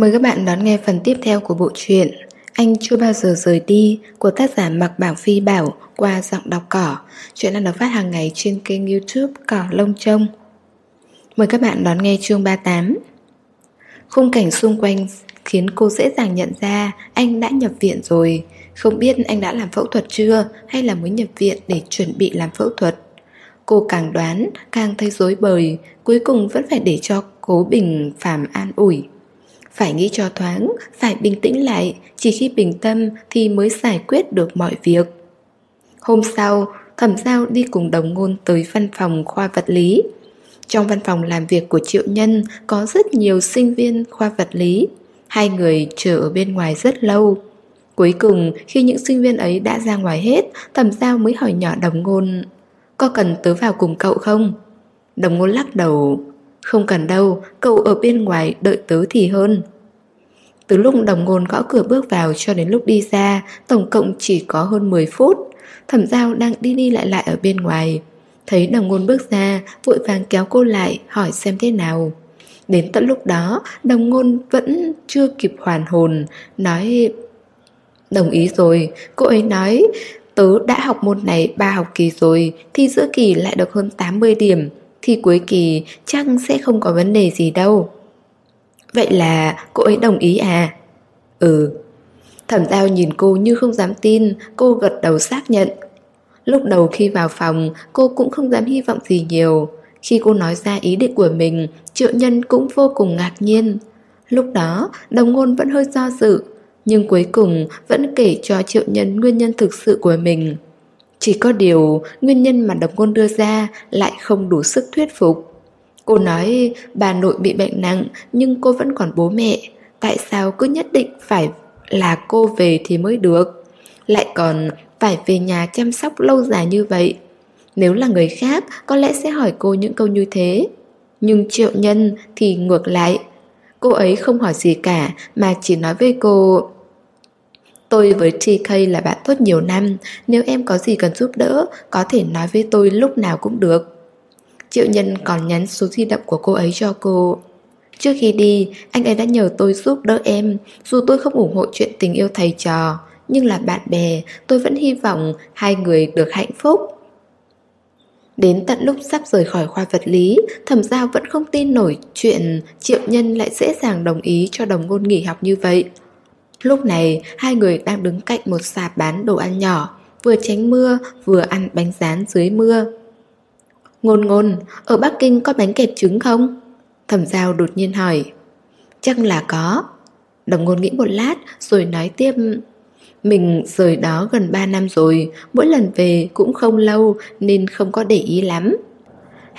Mời các bạn đón nghe phần tiếp theo của bộ truyện Anh chưa bao giờ rời đi của tác giả Mạc Bảo Phi Bảo qua giọng đọc cỏ. Chuyện đang được phát hàng ngày trên kênh youtube Cỏ Lông Trông. Mời các bạn đón nghe chương 38. Khung cảnh xung quanh khiến cô dễ dàng nhận ra anh đã nhập viện rồi. Không biết anh đã làm phẫu thuật chưa hay là mới nhập viện để chuẩn bị làm phẫu thuật. Cô càng đoán, càng thấy rối bời, cuối cùng vẫn phải để cho cố bình phàm an ủi. Phải nghĩ cho thoáng, phải bình tĩnh lại, chỉ khi bình tâm thì mới giải quyết được mọi việc. Hôm sau, thẩm giao đi cùng đồng ngôn tới văn phòng khoa vật lý. Trong văn phòng làm việc của triệu nhân có rất nhiều sinh viên khoa vật lý. Hai người chờ ở bên ngoài rất lâu. Cuối cùng, khi những sinh viên ấy đã ra ngoài hết, thẩm giao mới hỏi nhỏ đồng ngôn Có cần tớ vào cùng cậu không? Đồng ngôn lắc đầu không cần đâu, cậu ở bên ngoài đợi tớ thì hơn. Từ lúc đồng ngôn gõ cửa bước vào cho đến lúc đi ra Tổng cộng chỉ có hơn 10 phút. Thẩm giao đang đi đi lại lại ở bên ngoài. Thấy đồng ngôn bước ra Vội vàng kéo cô lại hỏi xem thế nào. Đến tận lúc đó Đồng ngôn vẫn chưa kịp hoàn hồn Nói Đồng ý rồi Cô ấy nói Tớ đã học môn này 3 học kỳ rồi thi giữa kỳ lại được hơn 80 điểm. Thì cuối kỳ chắc sẽ không có vấn đề gì đâu. Vậy là cô ấy đồng ý à? Ừ. Thẩm giao nhìn cô như không dám tin, Cô gật đầu xác nhận. Lúc đầu khi vào phòng, Cô cũng không dám hy vọng gì nhiều. Khi cô nói ra ý định của mình, Triệu nhân cũng vô cùng ngạc nhiên. Lúc đó, đồng ngôn vẫn hơi do dự, Nhưng cuối cùng vẫn kể cho triệu nhân nguyên nhân thực sự của mình. Chỉ có điều Nguyên nhân mà đồng ngôn đưa ra Lại không đủ sức thuyết phục. Cô nói, bà nội bị bệnh nặng, Nhưng cô vẫn còn bố mẹ. Tại sao cứ nhất định phải là cô về thì mới được? Lại còn phải về nhà chăm sóc lâu dài như vậy. Nếu là người khác, có lẽ sẽ hỏi cô những câu như thế. Nhưng triệu nhân thì ngược lại. Cô ấy không hỏi gì cả, mà chỉ nói với cô Tôi với TK là bạn tốt nhiều năm. Nếu em có gì cần giúp đỡ Có thể nói với tôi lúc nào cũng được. Triệu nhân còn nhắn số di động của cô ấy cho cô. Trước khi đi, anh ấy đã nhờ tôi giúp đỡ em. Dù tôi không ủng hộ chuyện tình yêu thầy trò Nhưng là bạn bè, tôi vẫn hy vọng hai người được hạnh phúc. Đến tận lúc sắp rời khỏi khoa vật lý, thẩm giao vẫn không tin nổi chuyện triệu nhân lại dễ dàng đồng ý cho đồng ngôn nghỉ học như vậy. Lúc này, hai người đang đứng cạnh một sạp bán đồ ăn nhỏ, vừa tránh mưa, vừa ăn bánh rán dưới mưa. Ngôn ngôn, ở Bắc Kinh có bánh kẹp trứng không? Thẩm giao đột nhiên hỏi. Chắc là có. Đồng ngôn nghĩ một lát rồi nói tiếp mình rời đó gần 3 năm rồi, mỗi lần về cũng không lâu nên không có để ý lắm.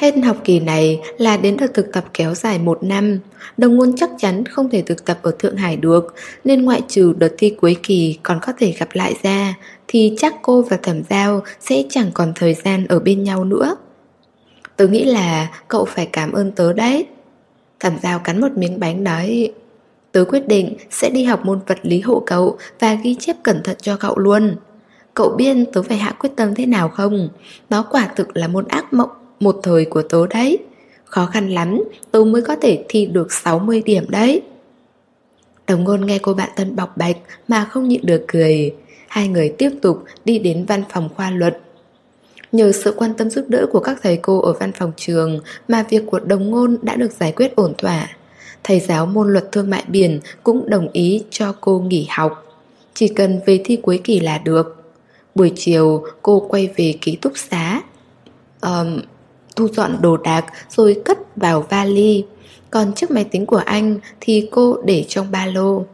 Hết học kỳ này là đến đợt thực tập kéo dài một năm. Đồng ngôn chắc chắn không thể thực tập ở Thượng Hải được, nên ngoại trừ đợt thi cuối kỳ còn có thể gặp lại ra, thì chắc cô và thẩm giao sẽ chẳng còn thời gian ở bên nhau nữa. Tớ nghĩ là cậu phải cảm ơn tớ đấy. Thẩm giao cắn một miếng bánh nói Tớ quyết định sẽ đi học môn vật lý hộ cậu và ghi chép cẩn thận cho cậu luôn. Cậu biết tớ phải hạ quyết tâm thế nào không? Nó quả thực là môn ác mộng một thời của tớ đấy. Khó khăn lắm, tớ mới có thể thi được 60 điểm đấy. Đồng ngôn nghe cô bạn thân bọc bạch mà không nhịn được cười. Hai người tiếp tục đi đến văn phòng khoa luật. Nhờ sự quan tâm giúp đỡ của các thầy cô ở văn phòng trường mà việc của đồng ngôn đã được giải quyết ổn thỏa thầy giáo môn luật thương mại biển cũng đồng ý cho cô nghỉ học. Chỉ cần về thi cuối kỳ là được. Buổi chiều cô quay về ký túc xá. Um, thu dọn đồ đạc rồi cất vào vali. Còn chiếc máy tính của anh thì cô để trong ba lô.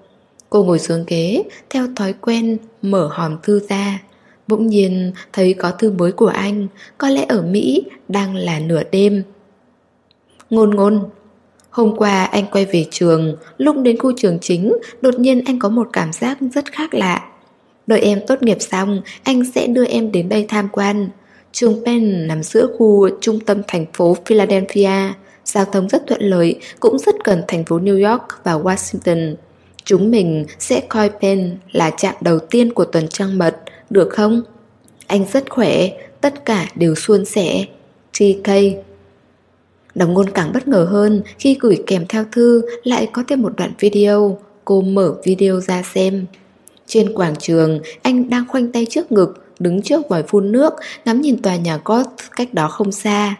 Cô ngồi xuống ghế, theo thói quen mở hòm thư ra. Bỗng nhiên thấy có thư mới của anh, có lẽ ở Mỹ đang là nửa đêm. Ngôn ngôn, Hôm qua anh quay về trường, lúc đến khu trường chính, đột nhiên anh có một cảm giác rất khác lạ. Đợi em tốt nghiệp xong, anh sẽ đưa em đến đây tham quan. Trường Penn nằm giữa khu trung tâm thành phố Philadelphia, giao thông rất thuận lợi, cũng rất gần thành phố New York và Washington. Chúng mình sẽ coi Penn là trạm đầu tiên của tuần trăng mật, được không? Anh rất khỏe, tất cả đều suôn sẻ. TK Đồng ngôn càng bất ngờ hơn khi gửi kèm theo thư lại có thêm một đoạn video. Cô mở video ra xem. Trên quảng trường, anh đang khoanh tay trước ngực, đứng trước vòi phun nước, ngắm nhìn tòa nhà cốt cách đó không xa.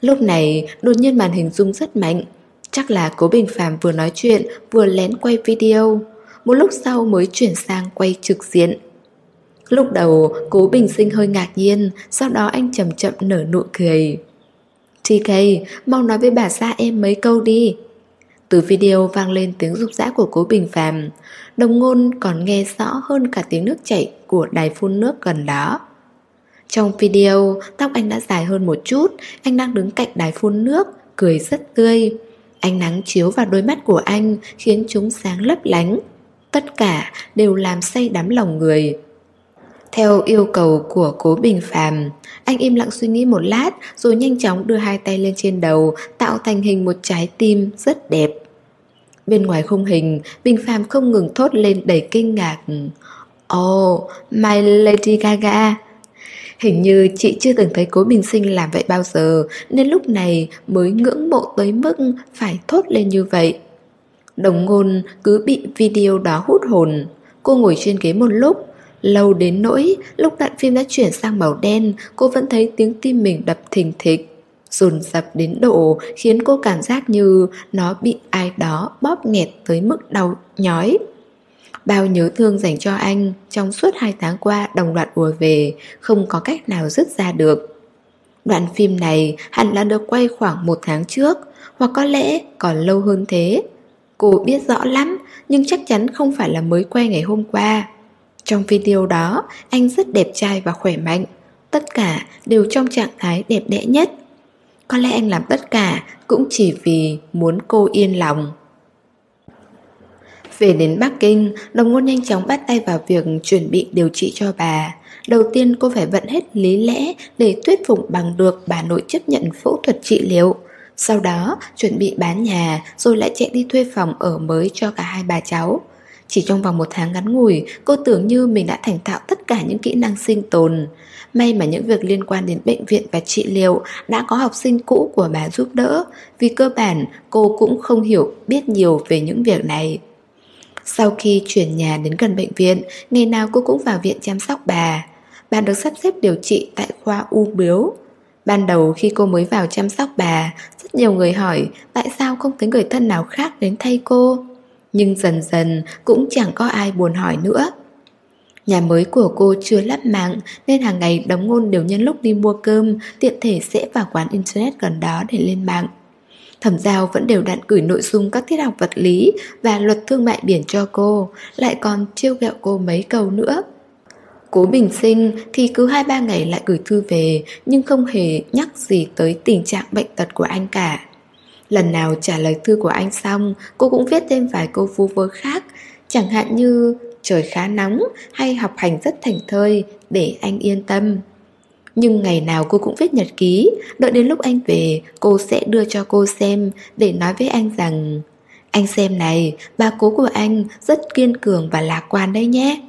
Lúc này, đột nhiên màn hình rung rất mạnh. Chắc là cố Bình Phạm vừa nói chuyện, vừa lén quay video. Một lúc sau mới chuyển sang quay trực diện. Lúc đầu, cố Bình Sinh hơi ngạc nhiên, sau đó anh chậm chậm nở nụ cười. TK, mau nói với bà xã em mấy câu đi. Từ video vang lên tiếng rục rã của cố Bình phàm. Đồng ngôn còn nghe rõ hơn cả tiếng nước chảy của đài phun nước gần đó. Trong video, tóc anh đã dài hơn một chút Anh đang đứng cạnh đài phun nước, cười rất tươi. Ánh nắng chiếu vào đôi mắt của anh khiến chúng sáng lấp lánh. Tất cả đều làm say đắm lòng người theo yêu cầu của cố bình phàm Anh im lặng suy nghĩ một lát Rồi nhanh chóng đưa hai tay lên trên đầu Tạo thành hình một trái tim rất đẹp. Bên ngoài khung hình Bình phàm không ngừng thốt lên đầy kinh ngạc. Oh, my Lady Gaga. Hình như chị chưa từng thấy cố bình sinh làm vậy bao giờ Nên lúc này mới ngưỡng mộ tới mức phải thốt lên như vậy. Đồng ngôn cứ bị video đó hút hồn. Cô ngồi trên ghế một lúc Lâu đến nỗi, lúc đoạn phim đã chuyển sang màu đen, cô vẫn thấy tiếng tim mình đập thình thịch. Dồn dập đến độ khiến cô cảm giác như nó bị ai đó bóp nghẹt tới mức đau nhói. Bao nhớ thương dành cho anh trong suốt hai tháng qua đồng loạt ùa về, không có cách nào dứt ra được. Đoạn phim này hẳn là được quay khoảng một tháng trước, hoặc có lẽ còn lâu hơn thế. Cô biết rõ lắm, nhưng chắc chắn không phải là mới quay ngày hôm qua. Trong video đó, anh rất đẹp trai và khỏe mạnh. Tất cả đều trong trạng thái đẹp đẽ nhất. Có lẽ anh làm tất cả cũng chỉ vì muốn cô yên lòng. Về đến Bắc Kinh, đồng ngôn nhanh chóng bắt tay vào việc chuẩn bị điều trị cho bà. Đầu tiên cô phải vận hết lý lẽ để thuyết phục bằng được bà nội chấp nhận phẫu thuật trị liệu. Sau đó chuẩn bị bán nhà rồi lại chạy đi thuê phòng ở mới cho cả hai bà cháu. Chỉ trong vòng một tháng ngắn ngủi, cô tưởng như mình đã thành thạo tất cả những kỹ năng sinh tồn. May mà những việc liên quan đến bệnh viện và trị liệu đã có học sinh cũ của bà giúp đỡ, vì cơ bản cô cũng không hiểu biết nhiều về những việc này. Sau khi chuyển nhà đến gần bệnh viện, ngày nào cô cũng vào viện chăm sóc bà. Bà được sắp xếp điều trị tại khoa u biếu. Ban đầu khi cô mới vào chăm sóc bà, rất nhiều người hỏi tại sao không thấy người thân nào khác đến thay cô. Nhưng dần dần cũng chẳng có ai buồn hỏi nữa. Nhà mới của cô chưa lắp mạng, Nên hàng ngày đóng ngôn đều nhân lúc đi mua cơm, Tiện thể sẽ vào quán internet gần đó để lên mạng. Thẩm giao vẫn đều đặn gửi nội dung các tiết học vật lý Và luật thương mại biển cho cô, Lại còn chiêu ghẹo cô mấy câu nữa. Cố bình sinh thì cứ 2-3 ngày lại gửi thư về, Nhưng không hề nhắc gì tới tình trạng bệnh tật của anh cả. Lần nào trả lời thư của anh xong, cô cũng viết thêm vài câu vu vơ khác, chẳng hạn như trời khá nóng hay học hành rất thành thơi để anh yên tâm. Nhưng ngày nào cô cũng viết nhật ký, đợi đến lúc anh về, cô sẽ đưa cho cô xem để nói với anh rằng Anh xem này, bà cố của anh rất kiên cường và lạc quan đấy nhé.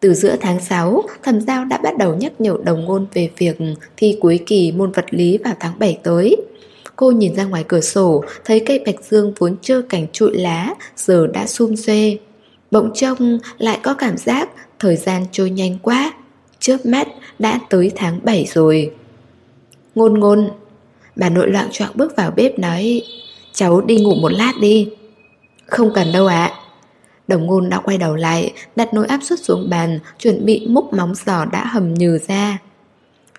Từ giữa tháng 6, thẩm giao đã bắt đầu nhắc nhở đồng ngôn về việc thi cuối kỳ môn vật lý vào tháng 7 tới. Cô nhìn ra ngoài cửa sổ, thấy cây bạch dương vốn trơ cảnh trụi lá, giờ đã sum xuê. Bỗng trông lại có cảm giác thời gian trôi nhanh quá. Chớp mắt đã tới tháng 7 rồi. Ngôn ngôn, bà nội loạn choạng bước vào bếp nói, cháu đi ngủ một lát đi. Không cần đâu ạ. Đồng ngôn đã quay đầu lại, đặt nồi áp suất xuống bàn, chuẩn bị múc móng giò đã hầm nhừ ra.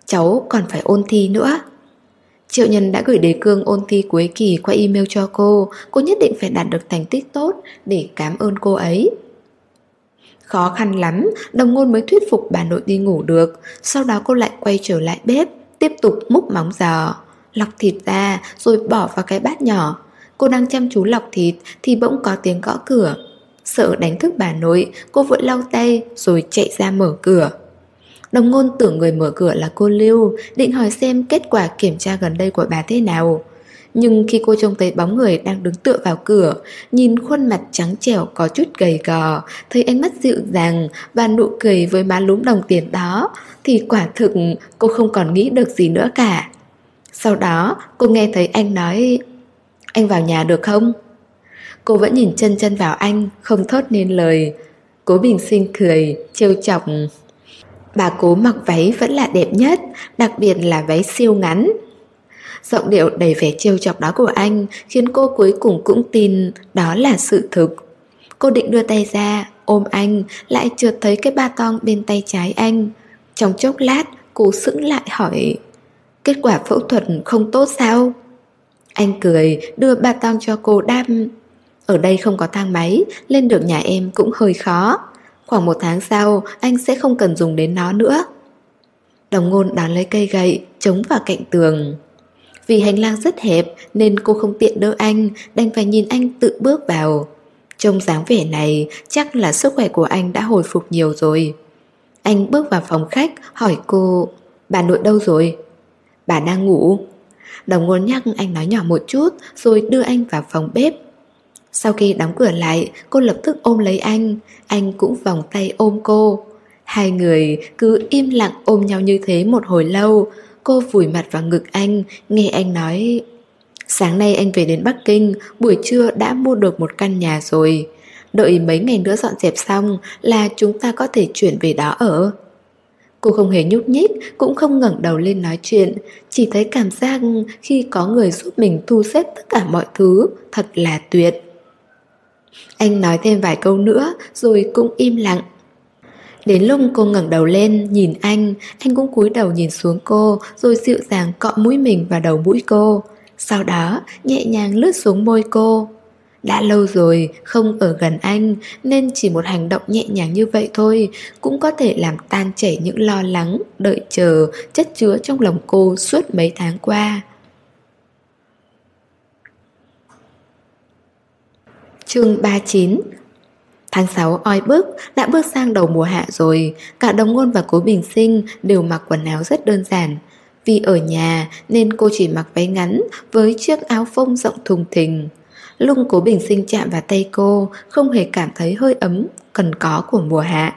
Cháu còn phải ôn thi nữa. Triệu Nhân đã gửi đề cương ôn thi cuối kỳ qua email cho cô, cô nhất định phải đạt được thành tích tốt để cảm ơn cô ấy. Khó khăn lắm, đồng ngôn mới thuyết phục bà nội đi ngủ được, sau đó cô lại quay trở lại bếp, tiếp tục múc móng giò, lọc thịt ra rồi bỏ vào cái bát nhỏ. Cô đang chăm chú lọc thịt thì bỗng có tiếng gõ cửa. Sợ đánh thức bà nội, cô vội lau tay rồi chạy ra mở cửa. Đồng ngôn tưởng người mở cửa là cô Lưu Định hỏi xem kết quả kiểm tra gần đây của bà thế nào. Nhưng khi cô trông thấy bóng người đang đứng tựa vào cửa Nhìn khuôn mặt trắng trẻo có chút gầy gò Thấy ánh mắt dịu dàng Và nụ cười với má lúm đồng tiền đó Thì quả thực cô không còn nghĩ được gì nữa cả. Sau đó cô nghe thấy anh nói Anh vào nhà được không? Cô vẫn nhìn chân chân vào anh Không thốt nên lời. Cố bình sinh cười, trêu chọc Bà cố mặc váy vẫn là đẹp nhất, Đặc biệt là váy siêu ngắn. Giọng điệu đầy vẻ trêu chọc đó của anh Khiến cô cuối cùng cũng tin Đó là sự thực. Cô định đưa tay ra, ôm anh, Lại trượt thấy cái ba tong bên tay trái anh. Trong chốc lát, Cô sững lại hỏi, Kết quả phẫu thuật không tốt sao? Anh cười, đưa ba tong cho cô đam Ở đây không có thang máy, Lên được nhà em cũng hơi khó. Khoảng một tháng sau, Anh sẽ không cần dùng đến nó nữa. Đồng ngôn đón lấy cây gậy, Chống vào cạnh tường. Vì hành lang rất hẹp, Nên cô không tiện đỡ anh, Đành phải nhìn anh tự bước vào. Trông dáng vẻ này, Chắc là sức khỏe của anh đã hồi phục nhiều rồi. Anh bước vào phòng khách, Hỏi cô, Bà nội đâu rồi? Bà đang ngủ. Đồng ngôn nhắc anh nói nhỏ một chút, Rồi đưa anh vào phòng bếp. Sau khi đóng cửa lại Cô lập tức ôm lấy anh. Anh cũng vòng tay ôm cô. Hai người cứ im lặng ôm nhau như thế một hồi lâu. Cô vùi mặt vào ngực anh Nghe anh nói Sáng nay anh về đến Bắc Kinh Buổi trưa đã mua được một căn nhà rồi. Đợi mấy ngày nữa dọn dẹp xong Là chúng ta có thể chuyển về đó ở. Cô không hề nhúc nhích, cũng không ngẩng đầu lên nói chuyện, chỉ thấy cảm giác khi có người giúp mình thu xếp tất cả mọi thứ, thật là tuyệt. Anh nói thêm vài câu nữa, rồi cũng im lặng. Đến lúc cô ngẩng đầu lên, nhìn anh, anh cũng cúi đầu nhìn xuống cô, rồi dịu dàng cọ mũi mình vào đầu mũi cô. Sau đó, nhẹ nhàng lướt xuống môi cô. Đã lâu rồi không ở gần anh nên chỉ một hành động nhẹ nhàng như vậy thôi cũng có thể làm tan chảy những lo lắng, đợi chờ, chất chứa trong lòng cô suốt mấy tháng qua. Chương 39 Tháng 6 oi bức, đã bước sang đầu mùa hạ rồi, cả đồng ngôn và cố bình sinh đều mặc quần áo rất đơn giản. Vì ở nhà nên cô chỉ mặc váy ngắn với chiếc áo phông rộng thùng thình. Lung cố bình sinh chạm vào tay cô Không hề cảm thấy hơi ấm Cần có của mùa hạ.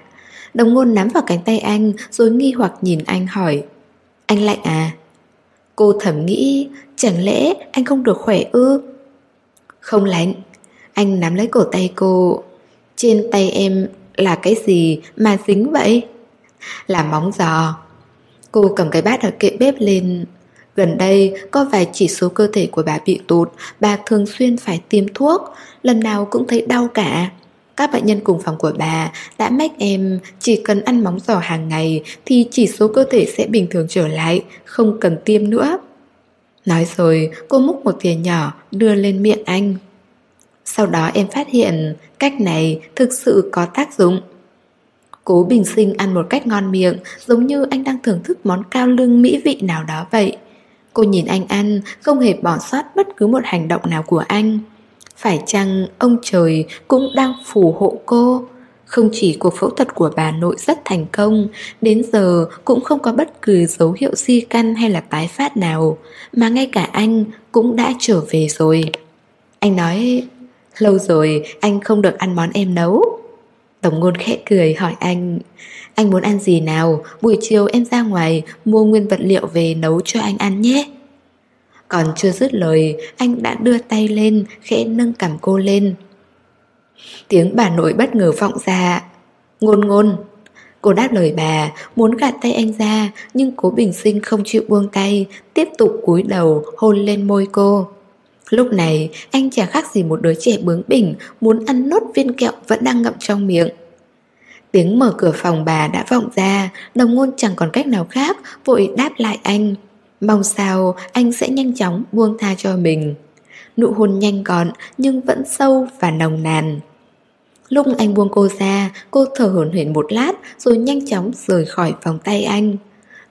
Đồng ngôn nắm vào cánh tay anh Rồi nghi hoặc nhìn anh hỏi Anh lạnh à? Cô thầm nghĩ Chẳng lẽ anh không được khỏe ư? Không lạnh. Anh nắm lấy cổ tay cô. Trên tay em là cái gì mà dính vậy? Là móng giò. Cô cầm cái bát ở kệ bếp lên. Gần đây có vài chỉ số cơ thể của bà bị tụt. Bà thường xuyên phải tiêm thuốc. Lần nào cũng thấy đau cả. Các bệnh nhân cùng phòng của bà đã mách em chỉ cần ăn móng giò hàng ngày thì chỉ số cơ thể sẽ bình thường trở lại, không cần tiêm nữa. Nói rồi, cô múc một thìa nhỏ đưa lên miệng anh. Sau đó em phát hiện cách này thực sự có tác dụng. Cố bình sinh ăn một cách ngon miệng giống như anh đang thưởng thức món cao lương mỹ vị nào đó vậy. Cô nhìn anh ăn, không hề bỏ sót bất cứ một hành động nào của anh. Phải chăng ông trời cũng đang phù hộ cô? Không chỉ cuộc phẫu thuật của bà nội rất thành công, đến giờ cũng không có bất cứ dấu hiệu di căn hay là tái phát nào, mà ngay cả anh cũng đã trở về rồi. Anh nói, lâu rồi anh không được ăn món em nấu. Tổng ngôn khẽ cười hỏi anh, anh muốn ăn gì nào, buổi chiều em ra ngoài mua nguyên vật liệu về nấu cho anh ăn nhé. Còn chưa dứt lời, anh đã đưa tay lên, khẽ nâng cằm cô lên. Tiếng bà nội bất ngờ vọng ra. Ngôn ngôn. Cô đáp lời bà, muốn gạt tay anh ra, nhưng cố bình sinh không chịu buông tay, tiếp tục cúi đầu hôn lên môi cô. Lúc này, anh chả khác gì một đứa trẻ bướng bỉnh, muốn ăn nốt viên kẹo vẫn đang ngậm trong miệng. Tiếng mở cửa phòng bà đã vọng ra, đồng ngôn chẳng còn cách nào khác, vội đáp lại anh. Mong sao anh sẽ nhanh chóng buông tha cho mình. Nụ hôn nhanh gọn nhưng vẫn sâu và nồng nàn. Lúc anh buông cô ra, cô thở hổn hển một lát rồi nhanh chóng rời khỏi vòng tay anh.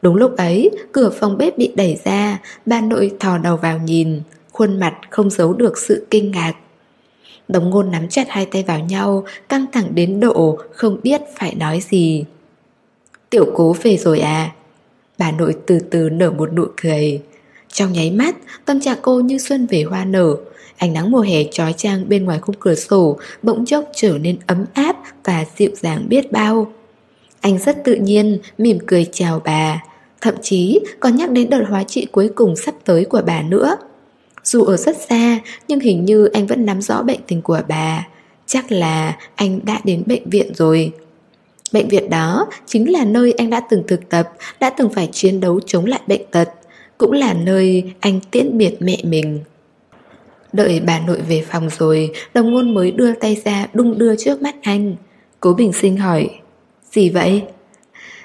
Đúng lúc ấy, cửa phòng bếp bị đẩy ra, bà nội thò đầu vào nhìn, khuôn mặt không giấu được sự kinh ngạc. Đồng ngôn nắm chặt hai tay vào nhau, căng thẳng đến độ không biết phải nói gì. Tiểu cố về rồi à? Bà nội từ từ nở một nụ cười. Trong nháy mắt, tâm trạng cô như xuân về hoa nở. Ánh nắng mùa hè trói trang bên ngoài khung cửa sổ bỗng chốc trở nên ấm áp và dịu dàng biết bao. Anh rất tự nhiên, mỉm cười chào bà. Thậm chí còn nhắc đến đợt hóa trị cuối cùng sắp tới của bà nữa dù ở rất xa, Nhưng hình như anh vẫn nắm rõ bệnh tình của bà Chắc là anh đã đến bệnh viện rồi Bệnh viện đó chính là nơi anh đã từng thực tập, Đã từng phải chiến đấu chống lại bệnh tật, Cũng là nơi anh tiễn biệt mẹ mình Đợi bà nội về phòng rồi, Đồng ngôn mới đưa tay ra đung đưa trước mắt anh Cố bình sinh hỏi, Gì vậy?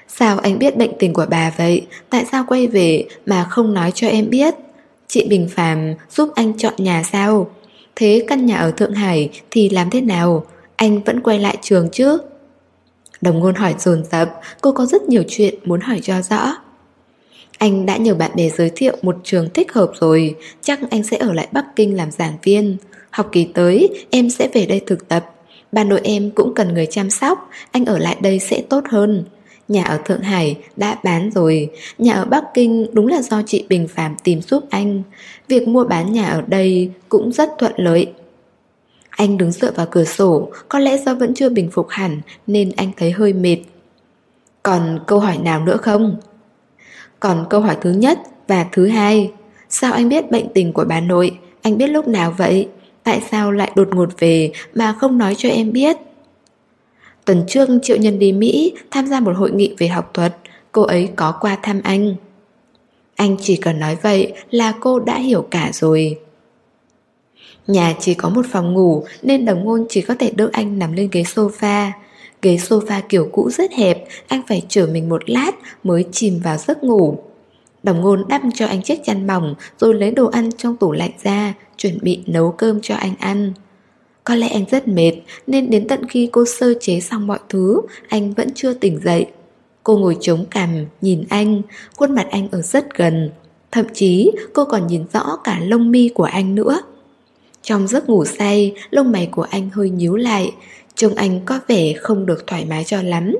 Sao anh biết bệnh tình của bà vậy? Tại sao quay về mà không nói cho em biết? Chị Bình Phạm giúp anh chọn nhà sao? Thế căn nhà ở Thượng Hải thì làm thế nào? Anh vẫn quay lại trường chứ? Đồng ngôn hỏi dồn dập, cô có rất nhiều chuyện muốn hỏi cho rõ. Anh đã nhờ bạn bè giới thiệu một trường thích hợp rồi, chắc anh sẽ ở lại Bắc Kinh làm giảng viên. Học kỳ tới, em sẽ về đây thực tập. Bà nội em cũng cần người chăm sóc, anh ở lại đây sẽ tốt hơn. Nhà ở Thượng Hải đã bán rồi, nhà ở Bắc Kinh đúng là do chị Bình Phạm tìm giúp anh. Việc mua bán nhà ở đây cũng rất thuận lợi. Anh đứng dựa vào cửa sổ, có lẽ do vẫn chưa bình phục hẳn nên anh thấy hơi mệt. Còn câu hỏi nào nữa không? Còn câu hỏi thứ nhất và thứ hai, sao anh biết bệnh tình của bà nội? Anh biết lúc nào vậy? Tại sao lại đột ngột về mà không nói cho em biết? Tuần trước Triệu Nhân đi Mỹ tham gia một hội nghị về học thuật, cô ấy có qua thăm anh. Anh chỉ cần nói vậy là cô đã hiểu cả rồi. Nhà chỉ có một phòng ngủ nên đồng ngôn chỉ có thể đỡ anh nằm lên ghế sofa. Ghế sofa kiểu cũ rất hẹp, anh phải chở mình một lát mới chìm vào giấc ngủ. Đồng ngôn đắp cho anh chiếc chăn mỏng rồi lấy đồ ăn trong tủ lạnh ra, chuẩn bị nấu cơm cho anh ăn. Có lẽ anh rất mệt nên đến tận khi cô sơ chế xong mọi thứ, anh vẫn chưa tỉnh dậy. Cô ngồi chống cằm, nhìn anh, khuôn mặt anh ở rất gần. Thậm chí cô còn nhìn rõ cả lông mi của anh nữa. Trong giấc ngủ say, lông mày của anh hơi nhíu lại, trông anh có vẻ không được thoải mái cho lắm.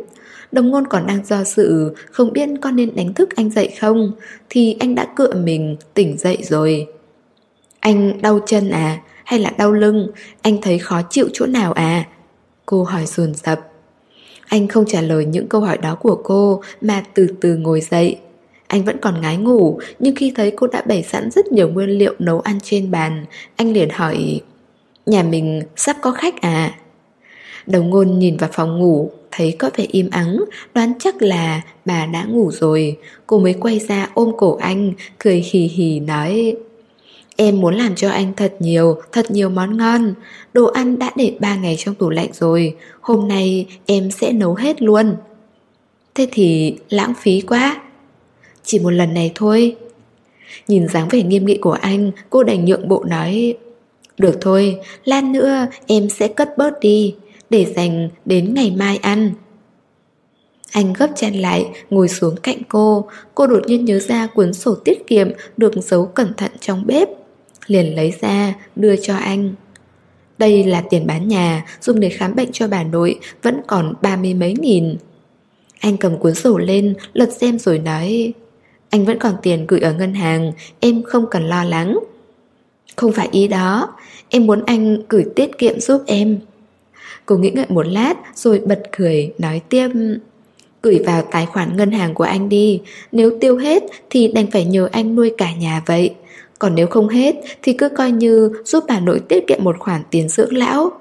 Đồng ngôn còn đang do dự, không biết con nên đánh thức anh dậy không, thì anh đã cựa mình, tỉnh dậy rồi. Anh đau chân à, hay là đau lưng, anh thấy khó chịu chỗ nào à? Cô hỏi dồn dập. Anh không trả lời những câu hỏi đó của cô mà từ từ ngồi dậy. Anh vẫn còn ngái ngủ, nhưng khi thấy cô đã bày sẵn rất nhiều nguyên liệu nấu ăn trên bàn, anh liền hỏi Nhà mình sắp có khách à? Đồng ngôn nhìn vào phòng ngủ, thấy có vẻ im ắng, đoán chắc là bà đã ngủ rồi. Cô mới quay ra ôm cổ anh, cười hì hì nói Em muốn làm cho anh thật nhiều, thật nhiều món ngon. Đồ ăn đã để 3 ngày trong tủ lạnh rồi. Hôm nay em sẽ nấu hết luôn. Thế thì lãng phí quá. Chỉ một lần này thôi. Nhìn dáng vẻ nghiêm nghị của anh Cô đành nhượng bộ nói Được thôi, lát nữa em sẽ cất bớt đi Để dành đến ngày mai ăn. Anh gấp chăn lại, ngồi xuống cạnh cô. Cô đột nhiên nhớ ra cuốn sổ tiết kiệm Được giấu cẩn thận trong bếp. Liền lấy ra, đưa cho anh. Đây là tiền bán nhà Dùng để khám bệnh cho bà nội Vẫn còn ba mươi mấy nghìn. Anh cầm cuốn sổ lên Lật xem rồi nói Anh vẫn còn tiền gửi ở ngân hàng Em không cần lo lắng. Không phải ý đó Em muốn anh gửi tiết kiệm giúp em. Cô nghĩ ngợi một lát Rồi bật cười nói tiếp Gửi vào tài khoản ngân hàng của anh đi Nếu tiêu hết thì đành phải nhờ anh nuôi cả nhà vậy. Còn nếu không hết thì cứ coi như giúp bà nội tiết kiệm một khoản tiền dưỡng lão.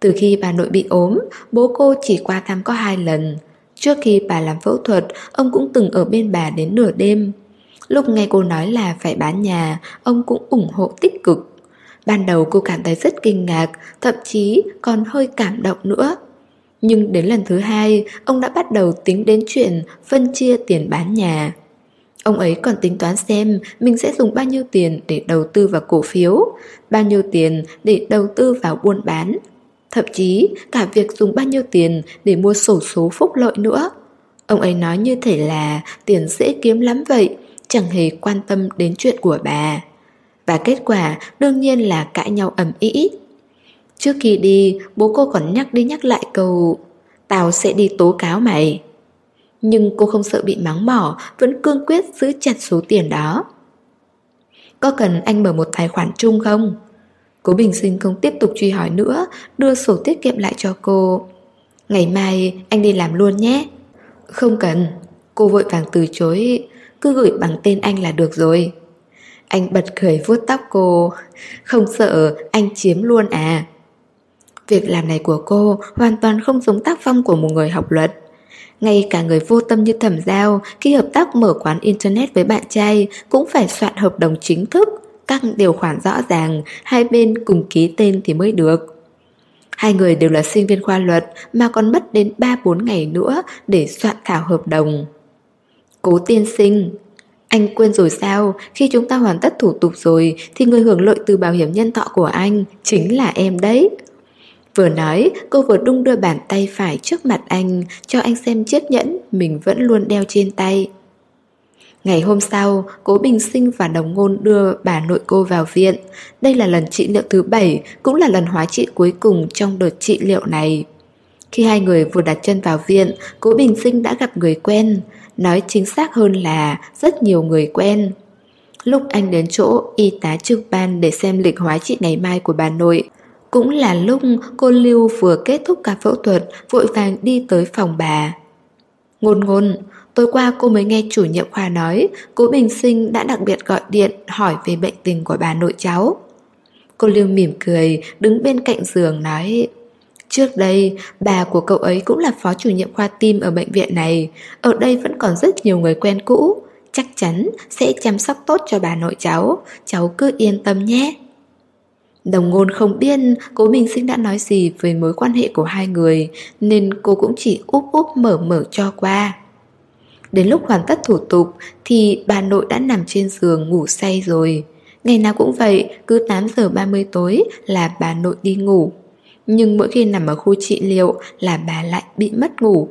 Từ khi bà nội bị ốm, bố cô chỉ qua thăm có hai lần. Trước khi bà làm phẫu thuật, ông cũng từng ở bên bà đến nửa đêm. Lúc nghe cô nói là phải bán nhà, ông cũng ủng hộ tích cực. Ban đầu cô cảm thấy rất kinh ngạc, thậm chí còn hơi cảm động nữa. Nhưng đến lần thứ hai, ông đã bắt đầu tính đến chuyện phân chia tiền bán nhà. Ông ấy còn tính toán xem mình sẽ dùng bao nhiêu tiền để đầu tư vào cổ phiếu, bao nhiêu tiền để đầu tư vào buôn bán. Thậm chí cả việc dùng bao nhiêu tiền để mua sổ số phúc lợi nữa. Ông ấy nói như thể là tiền dễ kiếm lắm vậy, chẳng hề quan tâm đến chuyện của bà. Và kết quả đương nhiên là cãi nhau ầm ĩ. Trước khi đi, bố cô còn nhắc đi nhắc lại câu Tao sẽ đi tố cáo mày. Nhưng cô không sợ bị mắng mỏ, vẫn cương quyết giữ chặt số tiền đó. Có cần anh mở một tài khoản chung không? Cố Bình Sinh không tiếp tục truy hỏi nữa, đưa sổ tiết kiệm lại cho cô. Ngày mai anh đi làm luôn nhé. Không cần. Cô vội vàng từ chối Cứ gửi bằng tên anh là được rồi Anh bật cười vuốt tóc cô Không sợ anh chiếm luôn à Việc làm này của cô hoàn toàn không giống tác phong của một người học luật ngay cả người vô tâm như thẩm giao, Khi hợp tác mở quán internet với bạn trai, Cũng phải soạn hợp đồng chính thức, Các điều khoản rõ ràng, Hai bên cùng ký tên thì mới được. Hai người đều là sinh viên khoa luật, Mà còn mất đến 3-4 ngày nữa Để soạn thảo hợp đồng. Cố tiên sinh, Anh quên rồi sao? Khi chúng ta hoàn tất thủ tục rồi, Thì người hưởng lợi từ bảo hiểm nhân thọ của anh Chính là em đấy. Vừa nói, cô vừa đung đưa bàn tay phải trước mặt anh, cho anh xem chiếc nhẫn mình vẫn luôn đeo trên tay. Ngày hôm sau, cố Bình Sinh và Đồng Ngôn đưa bà nội cô vào viện. Đây là lần trị liệu thứ bảy, cũng là lần hóa trị cuối cùng trong đợt trị liệu này. Khi hai người vừa đặt chân vào viện, cố Bình Sinh đã gặp người quen. Nói chính xác hơn là rất nhiều người quen. Lúc anh đến chỗ y tá trực ban để xem lịch hóa trị ngày mai của bà nội, cũng là lúc cô Lưu vừa kết thúc cả phẫu thuật Vội vàng đi tới phòng bà. Ngôn ngôn Tối qua cô mới nghe chủ nhiệm khoa nói Cố Bình Sinh đã đặc biệt gọi điện Hỏi về bệnh tình của bà nội cháu. Cô Lưu mỉm cười Đứng bên cạnh giường nói Trước đây, bà của cậu ấy cũng là phó chủ nhiệm khoa tim ở bệnh viện này. Ở đây vẫn còn rất nhiều người quen cũ. Chắc chắn sẽ chăm sóc tốt cho bà nội cháu. Cháu cứ yên tâm nhé. Đồng ngôn không biết cố Minh Sinh đã nói gì về mối quan hệ của hai người Nên cô cũng chỉ úp úp mở mở cho qua. Đến lúc hoàn tất thủ tục thì bà nội đã nằm trên giường ngủ say rồi. Ngày nào cũng vậy, cứ 8 giờ 30 tối là bà nội đi ngủ. Nhưng mỗi khi nằm ở khu trị liệu là bà lại bị mất ngủ.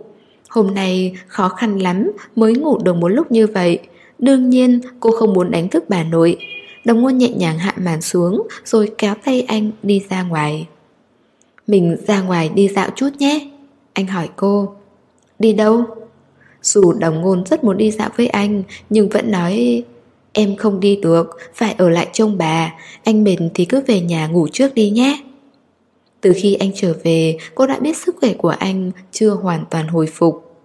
Hôm nay khó khăn lắm mới ngủ được một lúc như vậy. Đương nhiên cô không muốn đánh thức bà nội. Đồng ngôn nhẹ nhàng hạ màn xuống, Rồi kéo tay anh đi ra ngoài. Mình ra ngoài đi dạo chút nhé, Anh hỏi cô. Đi đâu? Dù đồng ngôn rất muốn đi dạo với anh, Nhưng vẫn nói, Em không đi được, Phải ở lại trông bà, Anh mệt thì cứ về nhà ngủ trước đi nhé Từ khi anh trở về, Cô đã biết sức khỏe của anh Chưa hoàn toàn hồi phục.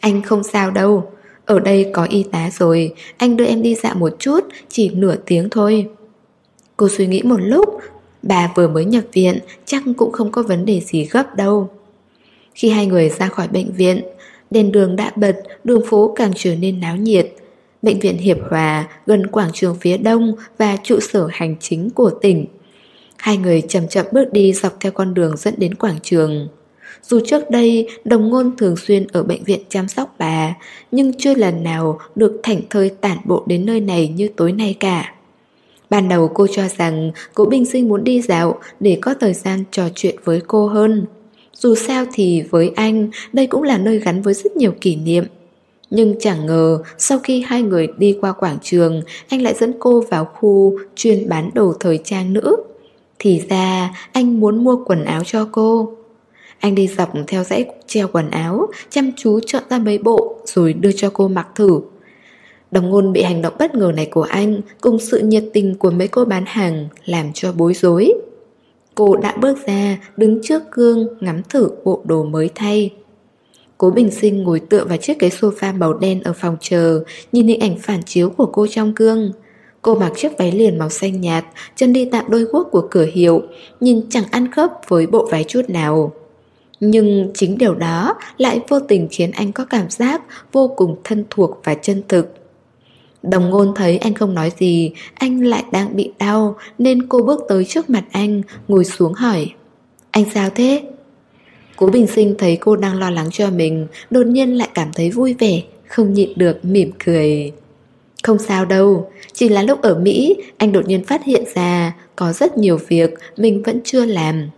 Anh không sao đâu ở đây có y tá rồi, anh đưa em đi dạo một chút, chỉ nửa tiếng thôi. Cô suy nghĩ một lúc, bà vừa mới nhập viện, chắc cũng không có vấn đề gì gấp đâu. Khi hai người ra khỏi bệnh viện, đèn đường đã bật, đường phố càng trở nên náo nhiệt. Bệnh viện Hiệp Hòa gần quảng trường phía đông và trụ sở hành chính của tỉnh. Hai người chậm chậm bước đi dọc theo con đường dẫn đến quảng trường. Dù trước đây, đồng ngôn thường xuyên ở bệnh viện chăm sóc bà, Nhưng chưa lần nào được thảnh thơi tản bộ đến nơi này như tối nay cả. Ban đầu cô cho rằng cô Bình Sinh muốn đi dạo để có thời gian trò chuyện với cô hơn. Dù sao thì với anh, đây cũng là nơi gắn với rất nhiều kỷ niệm. Nhưng chẳng ngờ, sau khi hai người đi qua quảng trường, Anh lại dẫn cô vào khu chuyên bán đồ thời trang nữ. Thì ra, anh muốn mua quần áo cho cô anh đi dọc theo dãy treo quần áo, chăm chú chọn ra mấy bộ rồi đưa cho cô mặc thử. Đồng ngôn bị hành động bất ngờ này của anh cùng sự nhiệt tình của mấy cô bán hàng làm cho bối rối. Cô đã bước ra, đứng trước gương ngắm thử bộ đồ mới thay. Cố Bình Sinh ngồi tựa vào chiếc ghế sofa màu đen ở phòng chờ, nhìn hình ảnh phản chiếu của cô trong gương. Cô mặc chiếc váy liền màu xanh nhạt, chân đi tạm đôi guốc của cửa hiệu, nhìn chẳng ăn khớp với bộ váy chút nào. Nhưng chính điều đó lại vô tình khiến anh có cảm giác vô cùng thân thuộc và chân thực. Đồng ngôn thấy anh không nói gì, anh lại đang bị đau nên cô bước tới trước mặt anh, ngồi xuống hỏi. Anh sao thế? Cố Bình Sinh thấy cô đang lo lắng cho mình, đột nhiên lại cảm thấy vui vẻ, không nhịn được mỉm cười. Không sao đâu, chỉ là lúc ở Mỹ anh đột nhiên phát hiện ra có rất nhiều việc mình vẫn chưa làm.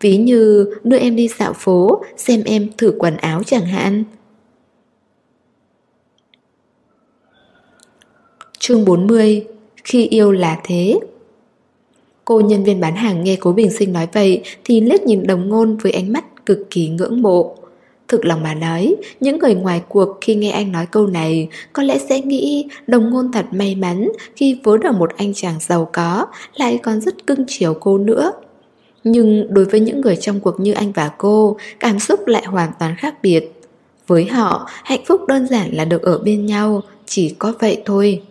Ví như đưa em đi dạo phố, xem em thử quần áo chẳng hạn. Chương 40 Khi yêu là thế Cô nhân viên bán hàng nghe Cố Bình Sinh nói vậy thì liếc nhìn đồng ngôn với ánh mắt cực kỳ ngưỡng mộ. Thực lòng mà nói, những người ngoài cuộc khi nghe anh nói câu này có lẽ sẽ nghĩ đồng ngôn thật may mắn khi vớ được một anh chàng giàu có lại còn rất cưng chiều cô nữa. Nhưng đối với những người trong cuộc như anh và cô, cảm xúc lại hoàn toàn khác biệt. Với họ, hạnh phúc đơn giản là được ở bên nhau, chỉ có vậy thôi.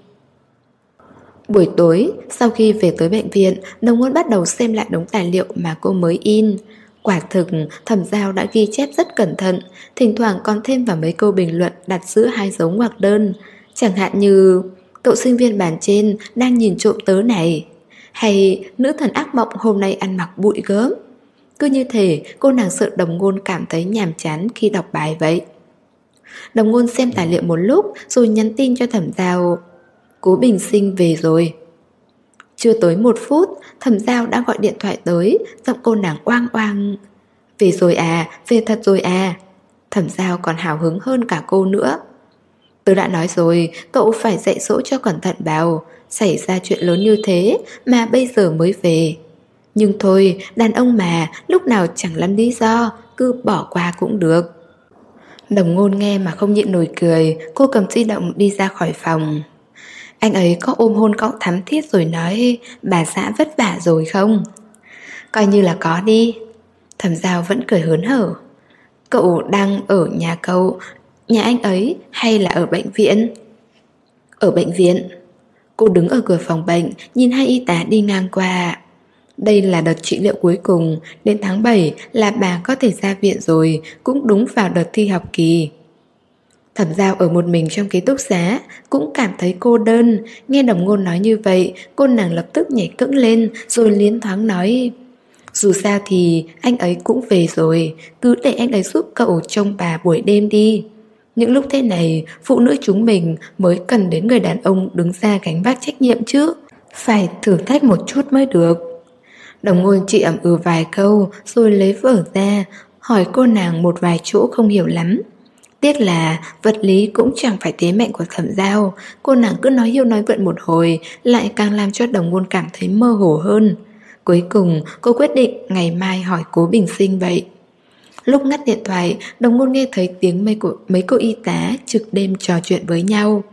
Buổi tối, sau khi về tới bệnh viện, Đồng Ngôn bắt đầu xem lại đống tài liệu mà cô mới in. Quả thực, thẩm giao đã ghi chép rất cẩn thận, thỉnh thoảng còn thêm vào mấy câu bình luận đặt giữa hai dấu ngoặc đơn. Chẳng hạn như, cậu sinh viên bàn trên đang nhìn trộm tớ này. Hay nữ thần ác mộng hôm nay ăn mặc bụi gớm. Cứ như thể cô nàng sợ đồng ngôn cảm thấy nhàm chán khi đọc bài vậy. Đồng ngôn xem tài liệu một lúc rồi nhắn tin cho thẩm giao Cố bình sinh về rồi Chưa tới một phút Thẩm giao đã gọi điện thoại tới Giọng cô nàng oang oang Về rồi à, về thật rồi à Thẩm giao còn hào hứng hơn cả cô nữa Tớ đã nói rồi Cậu phải dạy dỗ cho cẩn thận bảo Xảy ra chuyện lớn như thế Mà bây giờ mới về. Nhưng thôi, đàn ông mà Lúc nào chẳng lắm lý do Cứ bỏ qua cũng được. Đồng ngôn nghe mà không nhịn nổi cười Cô cầm di động đi ra khỏi phòng. Anh ấy có ôm hôn cậu thắm thiết rồi nói Bà xã vất vả rồi không? Coi như là có đi. Thẩm giao vẫn cười hớn hở. Cậu đang ở nhà cậu Nhà anh ấy hay là ở bệnh viện Ở bệnh viện Cô đứng ở cửa phòng bệnh Nhìn hai y tá đi ngang qua đây là đợt trị liệu cuối cùng, đến tháng 7 là bà có thể ra viện rồi, cũng đúng vào đợt thi học kỳ. Thẩm giao ở một mình trong ký túc xá, cũng cảm thấy cô đơn, nghe đồng ngôn nói như vậy, cô nàng lập tức nhảy cẫng lên, rồi liến thoáng nói... Dù sao thì anh ấy cũng về rồi, cứ để anh ấy giúp cậu trông bà buổi đêm đi. Những lúc thế này, phụ nữ chúng mình mới cần đến người đàn ông đứng ra gánh vác trách nhiệm chứ. Phải thử thách một chút mới được. Đồng ngôn chị ẩm ừ vài câu rồi lấy vở ra, hỏi cô nàng một vài chỗ không hiểu lắm. Tiếc là vật lý cũng chẳng phải thế mạnh của thẩm giao Cô nàng cứ nói yêu nói vượn một hồi Lại càng làm cho đồng ngôn cảm thấy mơ hồ hơn Cuối cùng cô quyết định ngày mai hỏi cố bình sinh vậy Lúc ngắt điện thoại Đồng môn nghe thấy tiếng mấy cô, mấy cô y tá trực đêm trò chuyện với nhau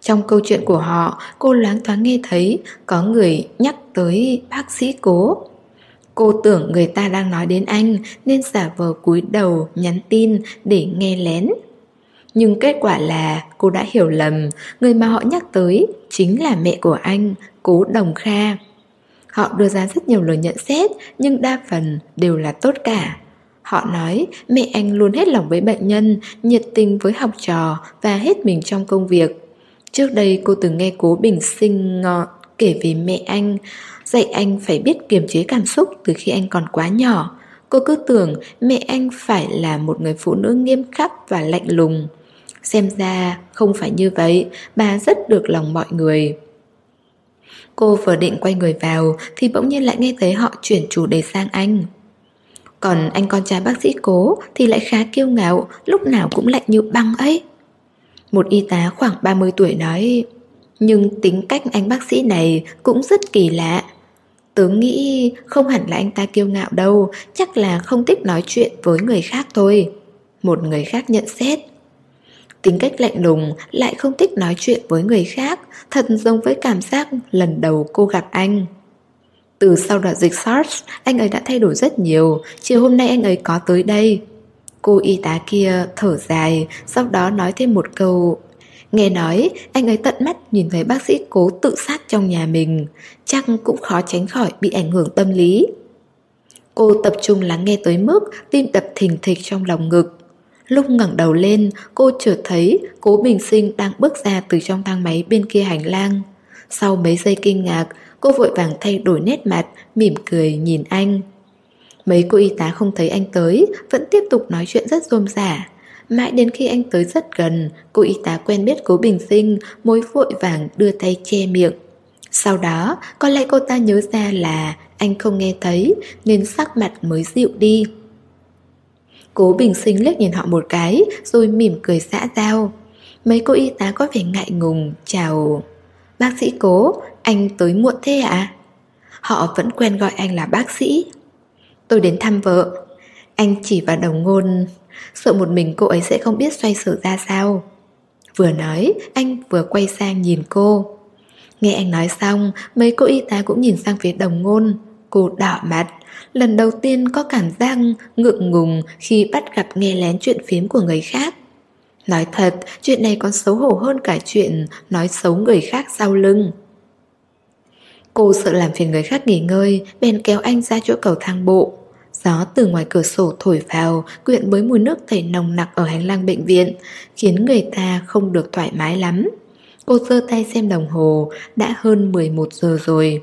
Trong câu chuyện của họ Cô loáng thoáng nghe thấy Có người nhắc tới bác sĩ cố Cô tưởng người ta đang nói đến anh nên giả vờ cúi đầu nhắn tin để nghe lén. Nhưng kết quả là cô đã hiểu lầm, người mà họ nhắc tới chính là mẹ của anh, cố Đồng Kha. Họ đưa ra rất nhiều lời nhận xét nhưng đa phần đều là tốt cả. Họ nói mẹ anh luôn hết lòng với bệnh nhân, nhiệt tình với học trò và hết mình trong công việc. Trước đây cô từng nghe cố Bình Sinh ngọt kể về mẹ anh, dạy anh phải biết kiềm chế cảm xúc từ khi anh còn quá nhỏ. Cô cứ tưởng mẹ anh phải là một người phụ nữ nghiêm khắc và lạnh lùng. Xem ra không phải như vậy, bà rất được lòng mọi người. Cô vừa định quay người vào thì bỗng nhiên lại nghe thấy họ chuyển chủ đề sang anh. Còn anh con trai bác sĩ cố thì lại khá kiêu ngạo, lúc nào cũng lạnh như băng ấy. Một y tá khoảng 30 tuổi nói Nhưng tính cách anh bác sĩ này cũng rất kỳ lạ. Tớ nghĩ không hẳn là anh ta kiêu ngạo đâu Chắc là không thích nói chuyện với người khác thôi. Một người khác nhận xét Tính cách lạnh lùng lại không thích nói chuyện với người khác Thật giống với cảm giác lần đầu cô gặp anh. Từ sau đợt dịch SARS, anh ấy đã thay đổi rất nhiều. Chiều hôm nay anh ấy có tới đây. Cô y tá kia thở dài Sau đó nói thêm một câu. Nghe nói anh ấy tận mắt nhìn thấy bác sĩ cố tự sát trong nhà mình. Chắc cũng khó tránh khỏi bị ảnh hưởng tâm lý. Cô tập trung lắng nghe tới mức tim đập thình thịch trong lòng ngực. Lúc ngẩng đầu lên cô chợt thấy cố bình sinh đang bước ra từ trong thang máy bên kia hành lang. Sau mấy giây kinh ngạc cô vội vàng thay đổi nét mặt, mỉm cười nhìn anh. Mấy cô y tá không thấy anh tới, Vẫn tiếp tục nói chuyện rất rôm rả. Mãi đến khi anh tới rất gần, Cô y tá quen biết cố bình sinh Mối vội vàng đưa tay che miệng. Sau đó, có lẽ cô ta nhớ ra là Anh không nghe thấy, Nên sắc mặt mới dịu đi. Cố bình sinh liếc nhìn họ một cái, Rồi mỉm cười xã giao. Mấy cô y tá có vẻ ngại ngùng, Chào. Bác sĩ cố, Anh tới muộn thế ạ? À? Họ vẫn quen gọi anh là bác sĩ. Tôi đến thăm vợ. Anh chỉ vào đồng ngôn, Sợ một mình cô ấy sẽ không biết xoay sở ra sao. Vừa nói, Anh vừa quay sang nhìn cô. Nghe anh nói xong, Mấy cô y tá cũng nhìn sang phía đồng ngôn. Cô đỏ mặt. Lần đầu tiên có cảm giác ngượng ngùng Khi bắt gặp nghe lén chuyện phím của người khác. Nói thật, chuyện này còn xấu hổ hơn cả chuyện nói xấu người khác sau lưng. Cô sợ làm phiền người khác nghỉ ngơi, bèn kéo anh ra chỗ cầu thang bộ. Gió từ ngoài cửa sổ thổi vào, quyện với mùi nước thầy nồng nặc ở hành lang bệnh viện, khiến người ta không được thoải mái lắm. Cô giơ tay xem đồng hồ, đã hơn 11 giờ rồi.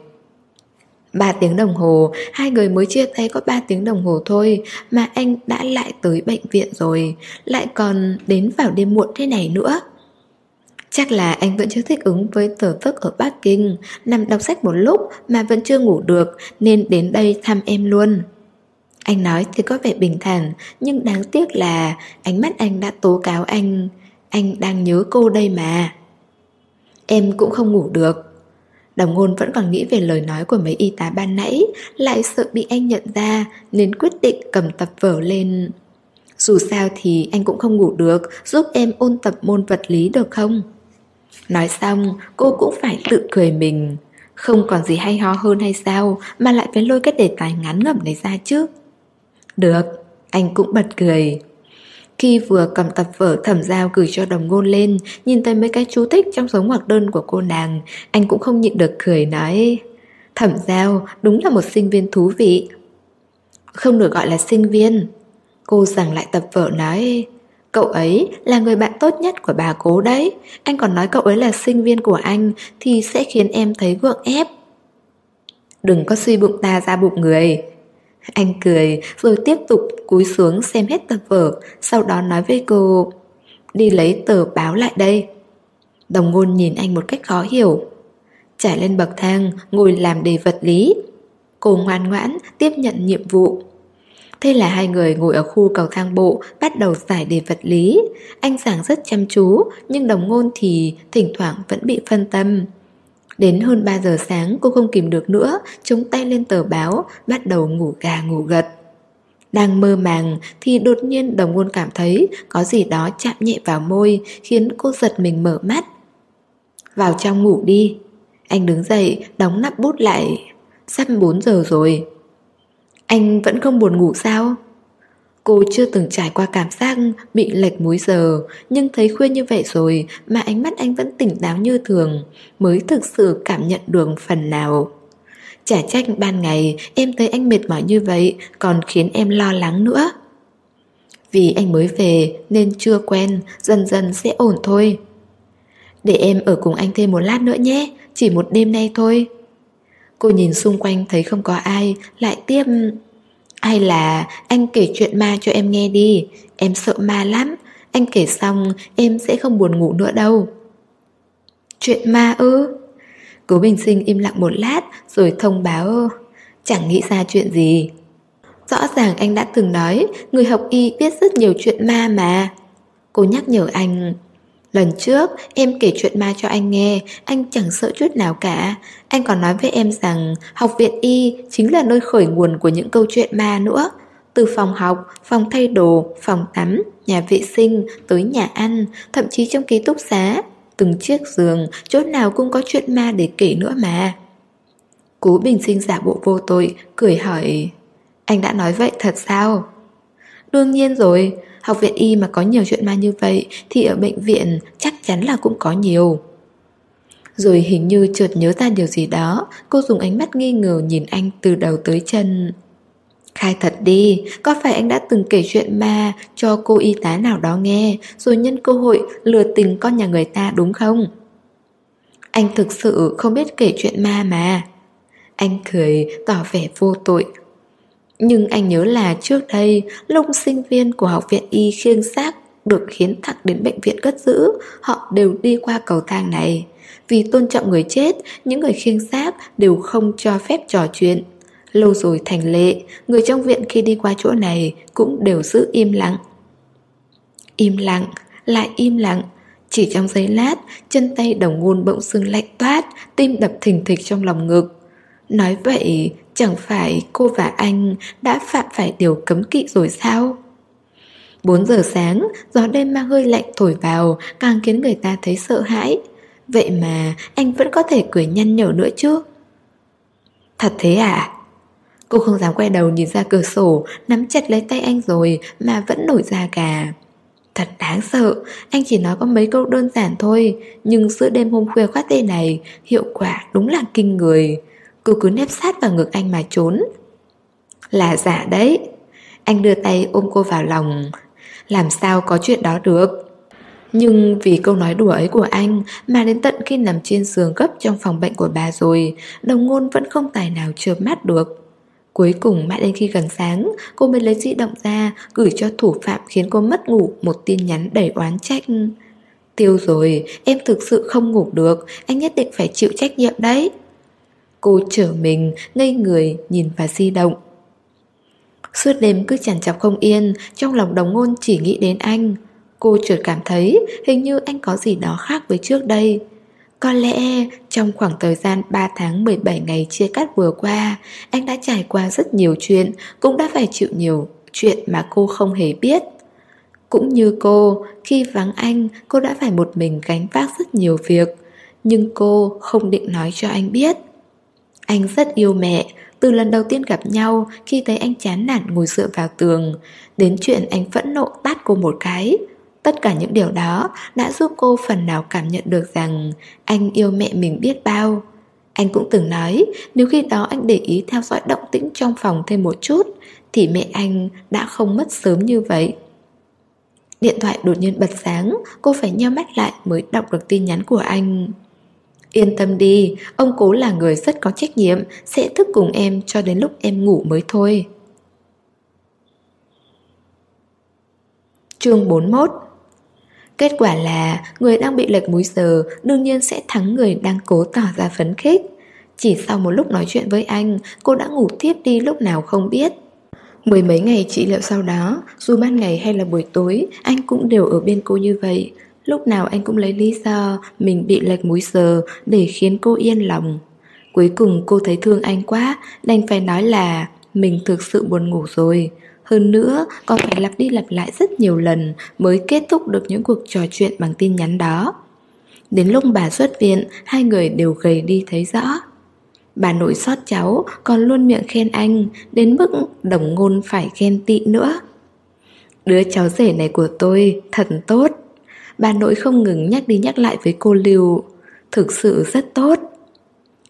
3 tiếng đồng hồ, hai người mới chia tay có 3 tiếng đồng hồ thôi mà anh đã lại tới bệnh viện rồi, lại còn đến vào đêm muộn thế này nữa. Chắc là anh vẫn chưa thích ứng với tờ thức ở Bắc Kinh, nằm đọc sách một lúc mà vẫn chưa ngủ được nên đến đây thăm em luôn. Anh nói thì có vẻ bình thản, nhưng đáng tiếc là ánh mắt anh đã tố cáo anh, anh đang nhớ cô đây mà. Em cũng không ngủ được. Đồng ngôn vẫn còn nghĩ về lời nói của mấy y tá ban nãy, lại sợ bị anh nhận ra nên quyết định cầm tập vở lên. Dù sao thì anh cũng không ngủ được, giúp em ôn tập môn vật lý được không? Nói xong, cô cũng phải tự cười mình. Không còn gì hay ho hơn hay sao mà lại phải lôi cái đề tài ngắn ngẩm này ra chứ. Được, anh cũng bật cười. Khi vừa cầm tập vở thẩm giao gửi cho đồng ngôn lên, nhìn thấy mấy cái chú thích trong dấu ngoặc đơn của cô nàng, anh cũng không nhịn được cười nói Thẩm giao đúng là một sinh viên thú vị. Không được gọi là sinh viên. Cô giảng lại tập vở nói Cậu ấy là người bạn tốt nhất của bà cố đấy Anh còn nói cậu ấy là sinh viên của anh Thì sẽ khiến em thấy gượng ép Đừng có suy bụng ta ra bụng người anh cười, rồi tiếp tục cúi xuống xem hết tập vở, Sau đó nói với cô, Đi lấy tờ báo lại đây. Đồng ngôn nhìn anh một cách khó hiểu. Trải lên bậc thang, Ngồi làm đề vật lý. Cô ngoan ngoãn tiếp nhận nhiệm vụ. Thế là hai người ngồi ở khu cầu thang bộ, Bắt đầu giải đề vật lý. Anh giảng rất chăm chú, Nhưng đồng ngôn thì thỉnh thoảng vẫn bị phân tâm. Đến hơn 3 giờ sáng, cô không kìm được nữa, Chống tay lên tờ báo, Bắt đầu ngủ gà ngủ gật. Đang mơ màng thì đột nhiên đồng ngôn cảm thấy Có gì đó chạm nhẹ vào môi, Khiến cô giật mình mở mắt. Vào trong ngủ đi. Anh đứng dậy, đóng nắp bút lại. Sắp 4 giờ rồi. Anh vẫn không buồn ngủ sao? Cô chưa từng trải qua cảm giác bị lệch múi giờ, Nhưng thấy khuya như vậy rồi mà ánh mắt anh vẫn tỉnh táo như thường, Mới thực sự cảm nhận được phần nào. Chả trách ban ngày em thấy anh mệt mỏi như vậy, Còn khiến em lo lắng nữa. Vì anh mới về nên chưa quen, Dần dần sẽ ổn thôi. Để em ở cùng anh thêm một lát nữa nhé, Chỉ một đêm nay thôi. Cô nhìn xung quanh thấy không có ai, Lại tiếp hay là anh kể chuyện ma cho em nghe đi. Em sợ ma lắm. Anh kể xong, em sẽ không buồn ngủ nữa đâu. Chuyện ma ư? Cố bình sinh im lặng một lát Rồi thông báo. Chẳng nghĩ ra chuyện gì. Rõ ràng anh đã từng nói Người học y biết rất nhiều chuyện ma mà. Cô nhắc nhở anh Lần trước em kể chuyện ma cho anh nghe Anh chẳng sợ chút nào cả. Anh còn nói với em rằng Học viện Y chính là nơi khởi nguồn của những câu chuyện ma nữa. Từ phòng học, phòng thay đồ, phòng tắm, nhà vệ sinh Tới nhà ăn, thậm chí trong ký túc xá. Từng chiếc giường, chỗ nào cũng có chuyện ma để kể nữa mà. Cú bình sinh giả bộ vô tội, cười hỏi Anh đã nói vậy thật sao? Đương nhiên rồi, Học viện y mà có nhiều chuyện ma như vậy Thì ở bệnh viện chắc chắn là cũng có nhiều. Rồi hình như chợt nhớ ra điều gì đó Cô dùng ánh mắt nghi ngờ nhìn anh từ đầu tới chân. Khai thật đi, có phải anh đã từng kể chuyện ma cho cô y tá nào đó nghe Rồi nhân cơ hội lừa tình con nhà người ta đúng không? Anh thực sự không biết kể chuyện ma mà. Anh cười tỏ vẻ vô tội nhưng anh nhớ là trước đây, lúc sinh viên của học viện y khiêng xác được khiến thẳng đến bệnh viện cất giữ, họ đều đi qua cầu thang này. Vì tôn trọng người chết, những người khiêng xác đều không cho phép trò chuyện. Lâu rồi thành lệ, người trong viện khi đi qua chỗ này cũng đều giữ im lặng. Im lặng, lại im lặng. Chỉ trong giây lát, chân tay đồng ngôn bỗng sưng lạnh toát, tim đập thình thịch trong lòng ngực. Nói vậy, Chẳng phải cô và anh đã phạm phải điều cấm kỵ rồi sao? 4 giờ sáng, gió đêm mang hơi lạnh thổi vào càng khiến người ta thấy sợ hãi. Vậy mà anh vẫn có thể cười nhăn nhở nữa chứ? Thật thế à? Cô không dám quay đầu nhìn ra cửa sổ, nắm chặt lấy tay anh rồi mà vẫn nổi da gà. Thật đáng sợ, anh chỉ nói có mấy câu đơn giản thôi Nhưng giữa đêm hôm khuya khoát tê này Hiệu quả đúng là kinh người Cô cứ nép sát vào ngực anh mà trốn. Là giả đấy. Anh đưa tay ôm cô vào lòng. Làm sao có chuyện đó được? Nhưng vì câu nói đùa ấy của anh Mà đến tận khi nằm trên giường gấp trong phòng bệnh của bà rồi Đồng ngôn vẫn không tài nào chợp mắt được. Cuối cùng mãi đến khi gần sáng Cô mới lấy di động ra Gửi cho thủ phạm khiến cô mất ngủ Một tin nhắn đầy oán trách. Tiêu rồi, em thực sự không ngủ được. Anh nhất định phải chịu trách nhiệm đấy. Cô trở mình, ngây người, nhìn vào di động Suốt đêm cứ chằn chọc không yên Trong lòng đồng ngôn chỉ nghĩ đến anh Cô chợt cảm thấy Hình như anh có gì đó khác với trước đây có lẽ trong khoảng thời gian 3 tháng 17 ngày chia cắt vừa qua, anh đã trải qua rất nhiều chuyện, cũng đã phải chịu nhiều chuyện mà cô không hề biết. Cũng như cô, khi vắng anh, cô đã phải một mình gánh vác rất nhiều việc, nhưng cô không định nói cho anh biết. Anh rất yêu mẹ, từ lần đầu tiên gặp nhau khi thấy anh chán nản ngồi dựa vào tường, đến chuyện anh phẫn nộ tát cô một cái. Tất cả những điều đó đã giúp cô phần nào cảm nhận được rằng anh yêu mẹ mình biết bao. Anh cũng từng nói nếu khi đó anh để ý theo dõi động tĩnh trong phòng thêm một chút thì mẹ anh đã không mất sớm như vậy. Điện thoại đột nhiên bật sáng, cô phải nheo mắt lại mới đọc được tin nhắn của anh. Yên tâm đi, ông cố là người rất có trách nhiệm, sẽ thức cùng em cho đến lúc em ngủ mới thôi. Chương 41 Kết quả là người đang bị lệch múi giờ đương nhiên sẽ thắng người đang cố tỏ ra phấn khích. Chỉ sau một lúc nói chuyện với anh, cô đã ngủ tiếp đi lúc nào không biết. Mười mấy ngày trị liệu sau đó, dù ban ngày hay là buổi tối, anh cũng đều ở bên cô như vậy. Lúc nào anh cũng lấy lý do mình bị lệch múi giờ để khiến cô yên lòng. Cuối cùng cô thấy thương anh quá, đành phải nói là mình thực sự buồn ngủ rồi. Hơn nữa, còn phải lặp đi lặp lại rất nhiều lần mới kết thúc được những cuộc trò chuyện bằng tin nhắn đó. Đến lúc bà xuất viện, hai người đều gầy đi thấy rõ. Bà nội xót cháu, còn luôn miệng khen anh, đến mức đồng ngôn phải khen tị nữa. Đứa cháu rể này của tôi thật tốt. Bà nội không ngừng nhắc đi nhắc lại với cô Lưu. Thực sự rất tốt.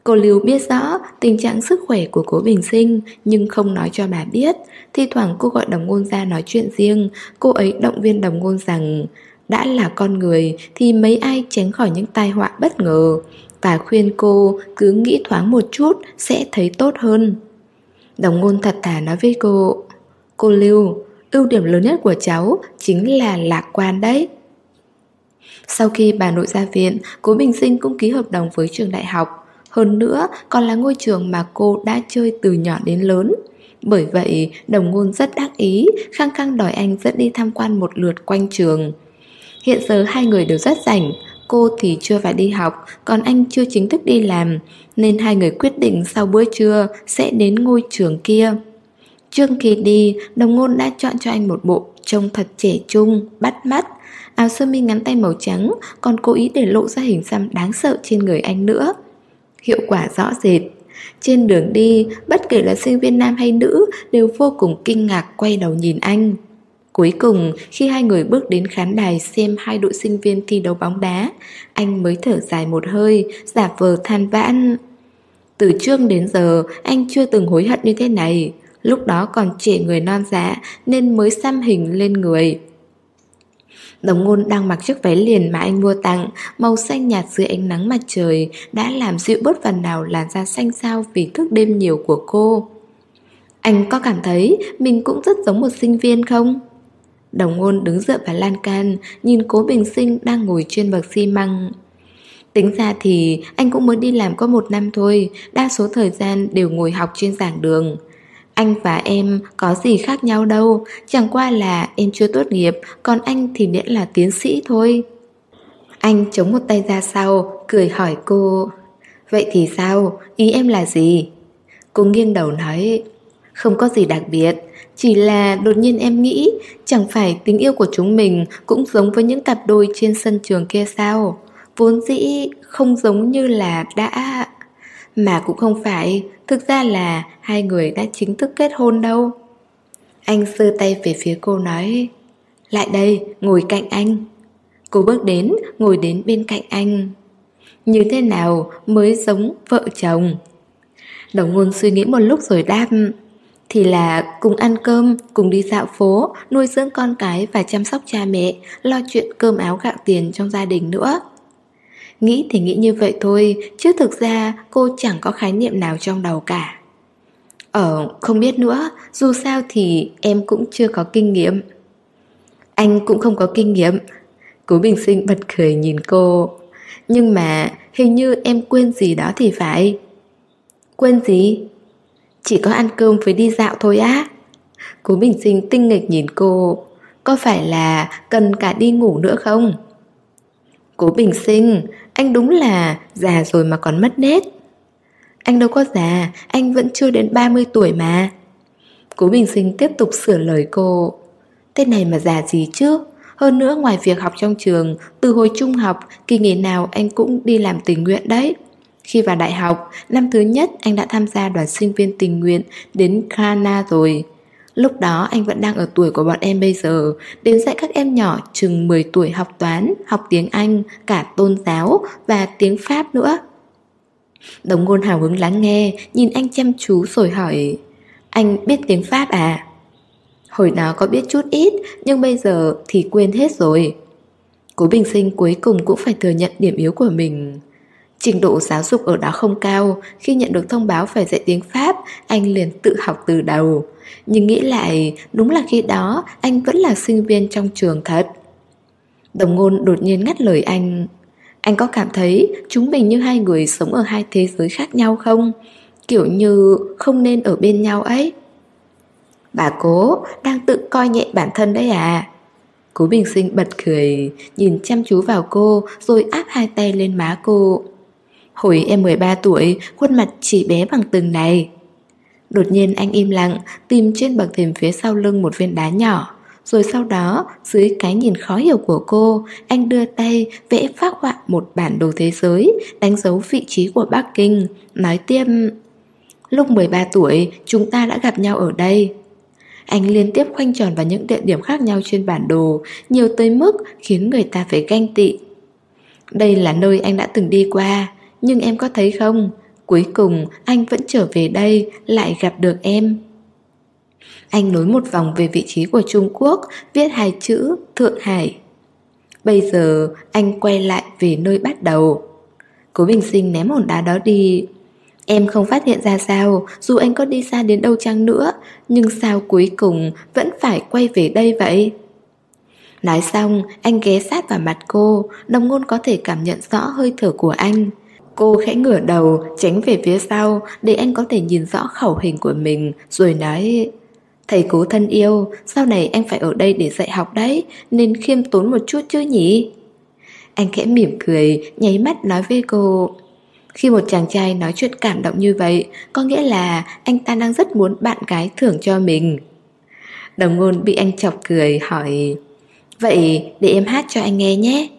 Cô Lưu biết rõ tình trạng sức khỏe của cố Bình Sinh nhưng không nói cho bà biết. Thi thoảng cô gọi đồng ngôn ra nói chuyện riêng, cô ấy động viên đồng ngôn rằng đã là con người thì mấy ai tránh khỏi những tai họa bất ngờ. Và khuyên cô cứ nghĩ thoáng một chút sẽ thấy tốt hơn. Đồng ngôn thật thà nói với cô Cô Lưu, ưu điểm lớn nhất của cháu chính là lạc quan đấy. Sau khi bà nội ra viện, cố Bình Sinh cũng ký hợp đồng với trường đại học. Hơn nữa còn là ngôi trường mà cô đã chơi từ nhỏ đến lớn. Bởi vậy đồng ngôn rất đắc ý Khăng khăng đòi anh dẫn đi tham quan một lượt quanh trường. Hiện giờ hai người đều rất rảnh Cô thì chưa phải đi học Còn anh chưa chính thức đi làm Nên hai người quyết định sau bữa trưa Sẽ đến ngôi trường kia. Trước khi đi Đồng ngôn đã chọn cho anh một bộ Trông thật trẻ trung, bắt mắt. Áo sơ mi ngắn tay màu trắng Còn cố ý để lộ ra hình xăm đáng sợ trên người anh nữa hiệu quả rõ rệt. Trên đường đi, bất kể là sinh viên nam hay nữ đều vô cùng kinh ngạc quay đầu nhìn anh. Cuối cùng, khi hai người bước đến khán đài xem hai đội sinh viên thi đấu bóng đá, anh mới thở dài một hơi, giả vờ than vãn. Từ trước đến giờ, anh chưa từng hối hận như thế này. Lúc đó còn trẻ người non dạ nên mới xăm hình lên người. Đồng ngôn đang mặc chiếc váy liền mà anh mua tặng, màu xanh nhạt dưới ánh nắng mặt trời đã làm dịu bớt phần nào làn da xanh xao vì thức đêm nhiều của cô. Anh có cảm thấy mình cũng rất giống một sinh viên không? Đồng ngôn đứng dựa vào lan can, nhìn cố bình sinh đang ngồi trên bậc xi măng. Tính ra thì anh cũng mới đi làm có một năm thôi, đa số thời gian đều ngồi học trên giảng đường. Anh và em có gì khác nhau đâu Chẳng qua là em chưa tốt nghiệp, Còn anh thì miễn là tiến sĩ thôi Anh chống một tay ra sau, Cười hỏi cô, Vậy thì sao? Ý em là gì? Cô nghiêng đầu nói, Không có gì đặc biệt, Chỉ là đột nhiên em nghĩ, Chẳng phải tình yêu của chúng mình Cũng giống với những cặp đôi trên sân trường kia sao Vốn dĩ không giống như là đã mà cũng không phải, thực ra là hai người đã chính thức kết hôn đâu. Anh sơ tay về phía cô nói Lại đây, ngồi cạnh anh. Cô bước đến, ngồi đến bên cạnh anh. Như thế nào mới giống vợ chồng? Đồng ngôn suy nghĩ một lúc rồi đáp Thì là cùng ăn cơm, cùng đi dạo phố Nuôi dưỡng con cái và chăm sóc cha mẹ Lo chuyện cơm áo gạo tiền trong gia đình nữa. Nghĩ thì nghĩ như vậy thôi Chứ thực ra cô chẳng có khái niệm nào trong đầu cả. Ờ, không biết nữa Dù sao thì em cũng chưa có kinh nghiệm. Anh cũng không có kinh nghiệm. Cố Bình Sinh bật cười nhìn cô. Nhưng mà hình như em quên gì đó thì phải. Quên gì? Chỉ có ăn cơm với đi dạo thôi á. Cố Bình Sinh tinh nghịch nhìn cô. Có phải là cần cả đi ngủ nữa không? Cố Bình Sinh, anh đúng là già rồi mà còn mất nét Anh đâu có già, anh vẫn chưa đến 30 tuổi mà Cố Bình Sinh tiếp tục sửa lời cô Tên này mà già gì chứ hơn nữa ngoài việc học trong trường, từ hồi trung học, kỳ nghỉ nào anh cũng đi làm tình nguyện đấy. Khi vào đại học, năm thứ nhất anh đã tham gia đoàn sinh viên tình nguyện đến Ghana rồi. Lúc đó anh vẫn đang ở tuổi của bọn em bây giờ, đến dạy các em nhỏ chừng 10 tuổi học toán, học tiếng Anh, cả tôn giáo và tiếng Pháp nữa. Đồng ngôn hào hứng lắng nghe, nhìn anh chăm chú rồi hỏi Anh biết tiếng Pháp à? Hồi đó có biết chút ít Nhưng bây giờ thì quên hết rồi Cố bình sinh cuối cùng cũng phải thừa nhận điểm yếu của mình Trình độ giáo dục ở đó không cao, Khi nhận được thông báo phải dạy tiếng Pháp, Anh liền tự học từ đầu. Nhưng nghĩ lại, Đúng là khi đó, anh vẫn là sinh viên trong trường thật. Đồng ngôn đột nhiên ngắt lời anh. Anh có cảm thấy Chúng mình như hai người sống ở hai thế giới khác nhau không? Kiểu như không nên ở bên nhau ấy. Bà cố đang tự coi nhẹ bản thân đấy à? Cố bình sinh bật cười, Nhìn chăm chú vào cô, Rồi áp hai tay lên má cô. Hồi em 13 tuổi Khuôn mặt chỉ bé bằng từng này. Đột nhiên anh im lặng Tìm trên bậc thềm phía sau lưng một viên đá nhỏ. Rồi sau đó Dưới cái nhìn khó hiểu của cô Anh đưa tay vẽ phác họa một bản đồ thế giới Đánh dấu vị trí của Bắc Kinh Nói tiếp Lúc 13 tuổi chúng ta đã gặp nhau ở đây. Anh liên tiếp khoanh tròn vào những địa điểm khác nhau trên bản đồ, nhiều tới mức khiến người ta phải ganh tị. Đây là nơi anh đã từng đi qua, nhưng em có thấy không? Cuối cùng anh vẫn trở về đây, lại gặp được em. Anh nối một vòng về vị trí của Trung Quốc, viết hai chữ Thượng Hải. Bây giờ anh quay lại về nơi bắt đầu. Cố Bình Sinh ném hòn đá đó đi Em không phát hiện ra sao, dù anh có đi xa đến đâu chăng nữa, nhưng sao cuối cùng vẫn phải quay về đây vậy? Nói xong, anh ghé sát vào mặt cô, đồng ngôn có thể cảm nhận rõ hơi thở của anh. Cô khẽ ngửa đầu, tránh về phía sau để anh có thể nhìn rõ khẩu hình của mình, rồi nói... Thầy cố thân yêu, sau này anh phải ở đây để dạy học đấy, nên khiêm tốn một chút chứ nhỉ? Anh khẽ mỉm cười, nháy mắt nói với cô... Khi một chàng trai nói chuyện cảm động như vậy, có nghĩa là anh ta đang rất muốn bạn gái thưởng cho mình. Đồng ngôn bị anh chọc cười hỏi Vậy để em hát cho anh nghe nhé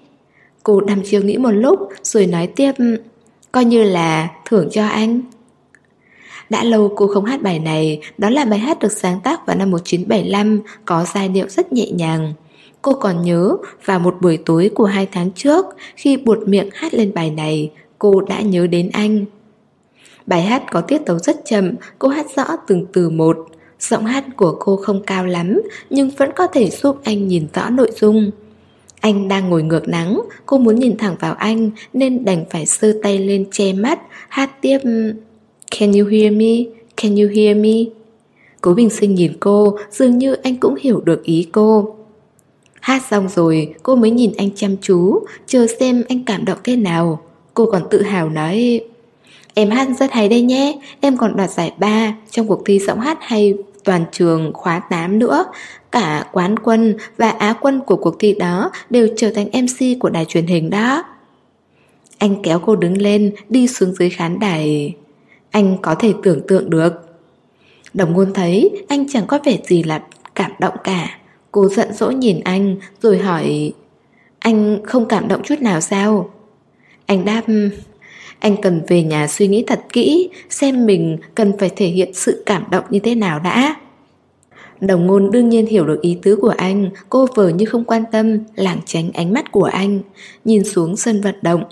Cô đăm chiêu nghĩ một lúc rồi nói tiếp Coi như là thưởng cho anh Đã lâu cô không hát bài này Đó là bài hát được sáng tác vào năm 1975 Có giai điệu rất nhẹ nhàng Cô còn nhớ vào một buổi tối của hai tháng trước Khi buột miệng hát lên bài này cô đã nhớ đến anh. Bài hát có tiết tấu rất chậm, cô hát rõ từng từ một. Giọng hát của cô không cao lắm, nhưng vẫn có thể giúp anh nhìn rõ nội dung. Anh đang ngồi ngược nắng, cô muốn nhìn thẳng vào anh nên đành phải sơ tay lên che mắt, hát tiếp Can you hear me? Can you hear me? Cố Bình Sinh nhìn cô, dường như anh cũng hiểu được ý cô. Hát xong rồi, cô mới nhìn anh chăm chú, chờ xem anh cảm động thế nào. Cô còn tự hào nói Em hát rất hay đây nhé Em còn đoạt giải ba trong cuộc thi giọng hát hay toàn trường khóa 8 nữa. Cả quán quân và á quân của cuộc thi đó Đều trở thành MC của đài truyền hình đó. Anh kéo cô đứng lên, Đi xuống dưới khán đài. Anh có thể tưởng tượng được. Đồng ngôn thấy Anh chẳng có vẻ gì là cảm động cả. Cô giận dỗi nhìn anh, Rồi hỏi, Anh không cảm động chút nào sao? Anh đáp anh cần về nhà suy nghĩ thật kỹ, Xem mình cần phải thể hiện sự cảm động như thế nào đã. Đồng ngôn đương nhiên hiểu được ý tứ của anh, Cô vờ như không quan tâm, Lảng tránh ánh mắt của anh, Nhìn xuống sân vận động.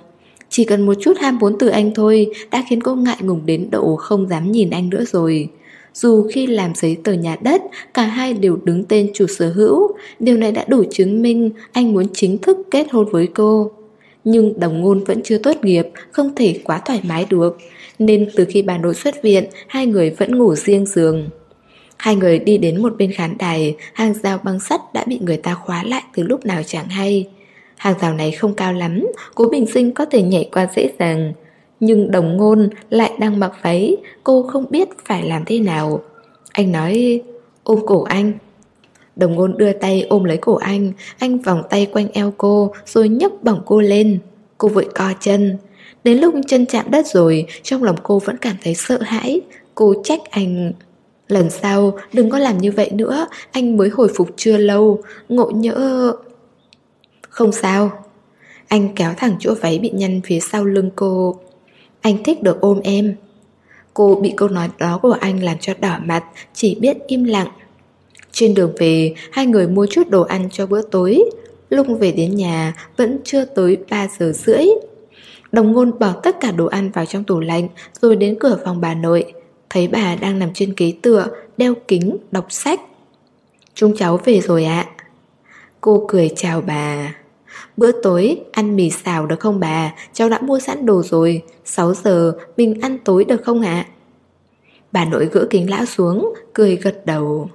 Chỉ cần một chút ham muốn từ anh thôi Đã khiến cô ngại ngùng đến độ không dám nhìn anh nữa rồi. Dù khi làm giấy tờ nhà đất, Cả hai đều đứng tên chủ sở hữu. Điều này đã đủ chứng minh Anh muốn chính thức kết hôn với cô. Nhưng đồng ngôn vẫn chưa tốt nghiệp Không thể quá thoải mái được Nên từ khi bà nội xuất viện Hai người vẫn ngủ riêng giường Hai người đi đến một bên khán đài, hàng rào băng sắt đã bị người ta khóa lại từ lúc nào chẳng hay. Hàng rào này không cao lắm, cố bình sinh có thể nhảy qua dễ dàng. Nhưng đồng ngôn lại đang mặc váy, cô không biết phải làm thế nào. Anh nói, ôm cổ anh. Đồng ngôn đưa tay ôm lấy cổ anh, anh vòng tay quanh eo cô rồi nhấc bỏng cô lên. Cô vội co chân. Đến lúc chân chạm đất rồi, trong lòng cô vẫn cảm thấy sợ hãi. Cô trách anh Lần sau đừng có làm như vậy nữa Anh mới hồi phục chưa lâu Ngộ nhỡ Không sao Anh kéo thẳng chỗ váy bị nhăn phía sau lưng cô Anh thích được ôm em Cô bị câu nói đó của anh làm cho đỏ mặt Chỉ biết im lặng trên đường về Hai người mua chút đồ ăn cho bữa tối. Lúc về đến nhà Vẫn chưa tới 3 giờ rưỡi. Đồng ngôn bỏ tất cả đồ ăn vào trong tủ lạnh Rồi đến cửa phòng bà nội. Thấy bà đang nằm trên ghế tựa Đeo kính, đọc sách. Chúng cháu về rồi ạ. Cô cười chào bà. Bữa tối ăn mì xào được không bà? Cháu đã mua sẵn đồ rồi. 6 giờ mình ăn tối được không ạ? Bà nội gỡ kính lão xuống Cười gật đầu.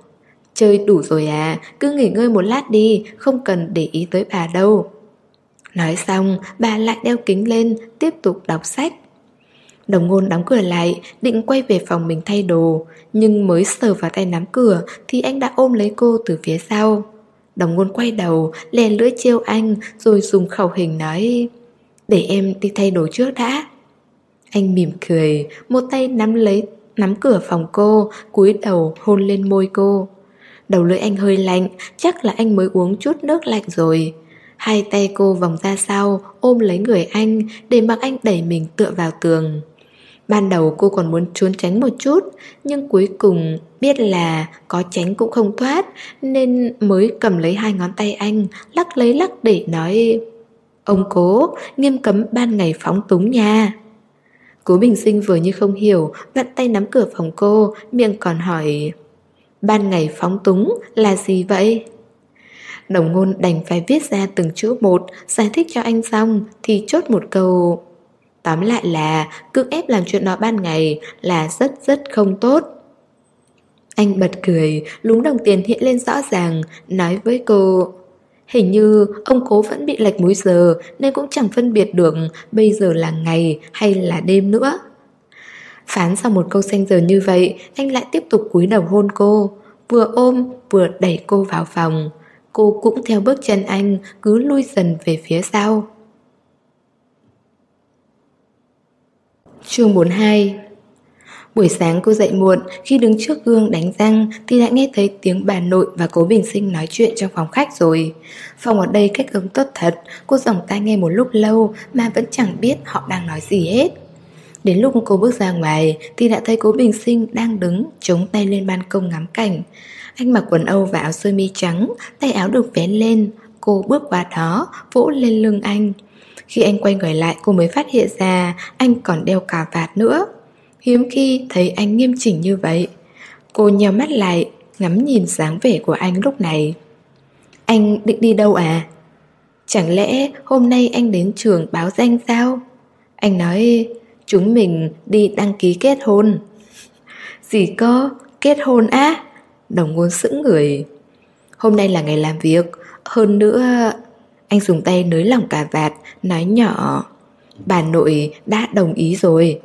Chơi đủ rồi à Cứ nghỉ ngơi một lát đi Không cần để ý tới bà đâu. Nói xong bà lại đeo kính lên Tiếp tục đọc sách. Đồng ngôn đóng cửa lại, định quay về phòng mình thay đồ Nhưng mới sờ vào tay nắm cửa Thì anh đã ôm lấy cô từ phía sau. Đồng ngôn quay đầu, lè lưỡi trêu anh Rồi dùng khẩu hình nói Để em đi thay đồ trước đã. Anh mỉm cười Một tay nắm lấy nắm cửa phòng cô cúi đầu hôn lên môi cô. Đầu lưỡi anh hơi lạnh Chắc là anh mới uống chút nước lạnh rồi. Hai tay cô vòng ra sau Ôm lấy người anh Để mặc anh đẩy mình tựa vào tường. Ban đầu cô còn muốn trốn tránh một chút Nhưng cuối cùng biết là có tránh cũng không thoát Nên mới cầm lấy hai ngón tay anh Lắc lấy lắc để nói Ông cố, nghiêm cấm ban ngày phóng túng nha. Cố bình sinh vừa như không hiểu Vặn tay nắm cửa phòng cô Miệng còn hỏi Ban ngày phóng túng là gì vậy? Đồng ngôn đành phải viết ra từng chữ một Giải thích cho anh xong Thì chốt một câu Tóm lại là cưỡng ép làm chuyện đó ban ngày là rất rất không tốt. Anh bật cười, lúng đồng tiền hiện lên rõ ràng, nói với cô Hình như ông cố vẫn bị lệch múi giờ nên cũng chẳng phân biệt được bây giờ là ngày hay là đêm nữa. Phán sau một câu xanh giờ như vậy, anh lại tiếp tục cúi đầu hôn cô, vừa ôm vừa đẩy cô vào phòng. Cô cũng theo bước chân anh cứ lui dần về phía sau. Chương 42 Buổi sáng cô dậy muộn, khi đứng trước gương đánh răng thì đã nghe thấy tiếng bà nội và cố bình sinh nói chuyện trong phòng khách rồi. Phòng ở đây cách âm tốt thật, cô dòng tai nghe một lúc lâu mà vẫn chẳng biết họ đang nói gì hết. Đến lúc cô bước ra ngoài thì đã thấy cố bình sinh đang đứng chống tay lên ban công ngắm cảnh. Anh mặc quần âu và áo sơ mi trắng, tay áo được vén lên. Cô bước qua đó, vỗ lên lưng anh. Khi anh quay người lại cô mới phát hiện ra anh còn đeo cà vạt nữa. Hiếm khi thấy anh nghiêm chỉnh như vậy. Cô nheo mắt lại, ngắm nhìn dáng vẻ của anh lúc này. Anh định đi đâu à? Chẳng lẽ hôm nay anh đến trường báo danh sao? Anh nói chúng mình đi đăng ký kết hôn. Gì cơ? Kết hôn á? Đồng ngôn sững người. Hôm nay là ngày làm việc, hơn nữa anh dùng tay nới lỏng cà vạt, nói nhỏ Bà nội đã đồng ý rồi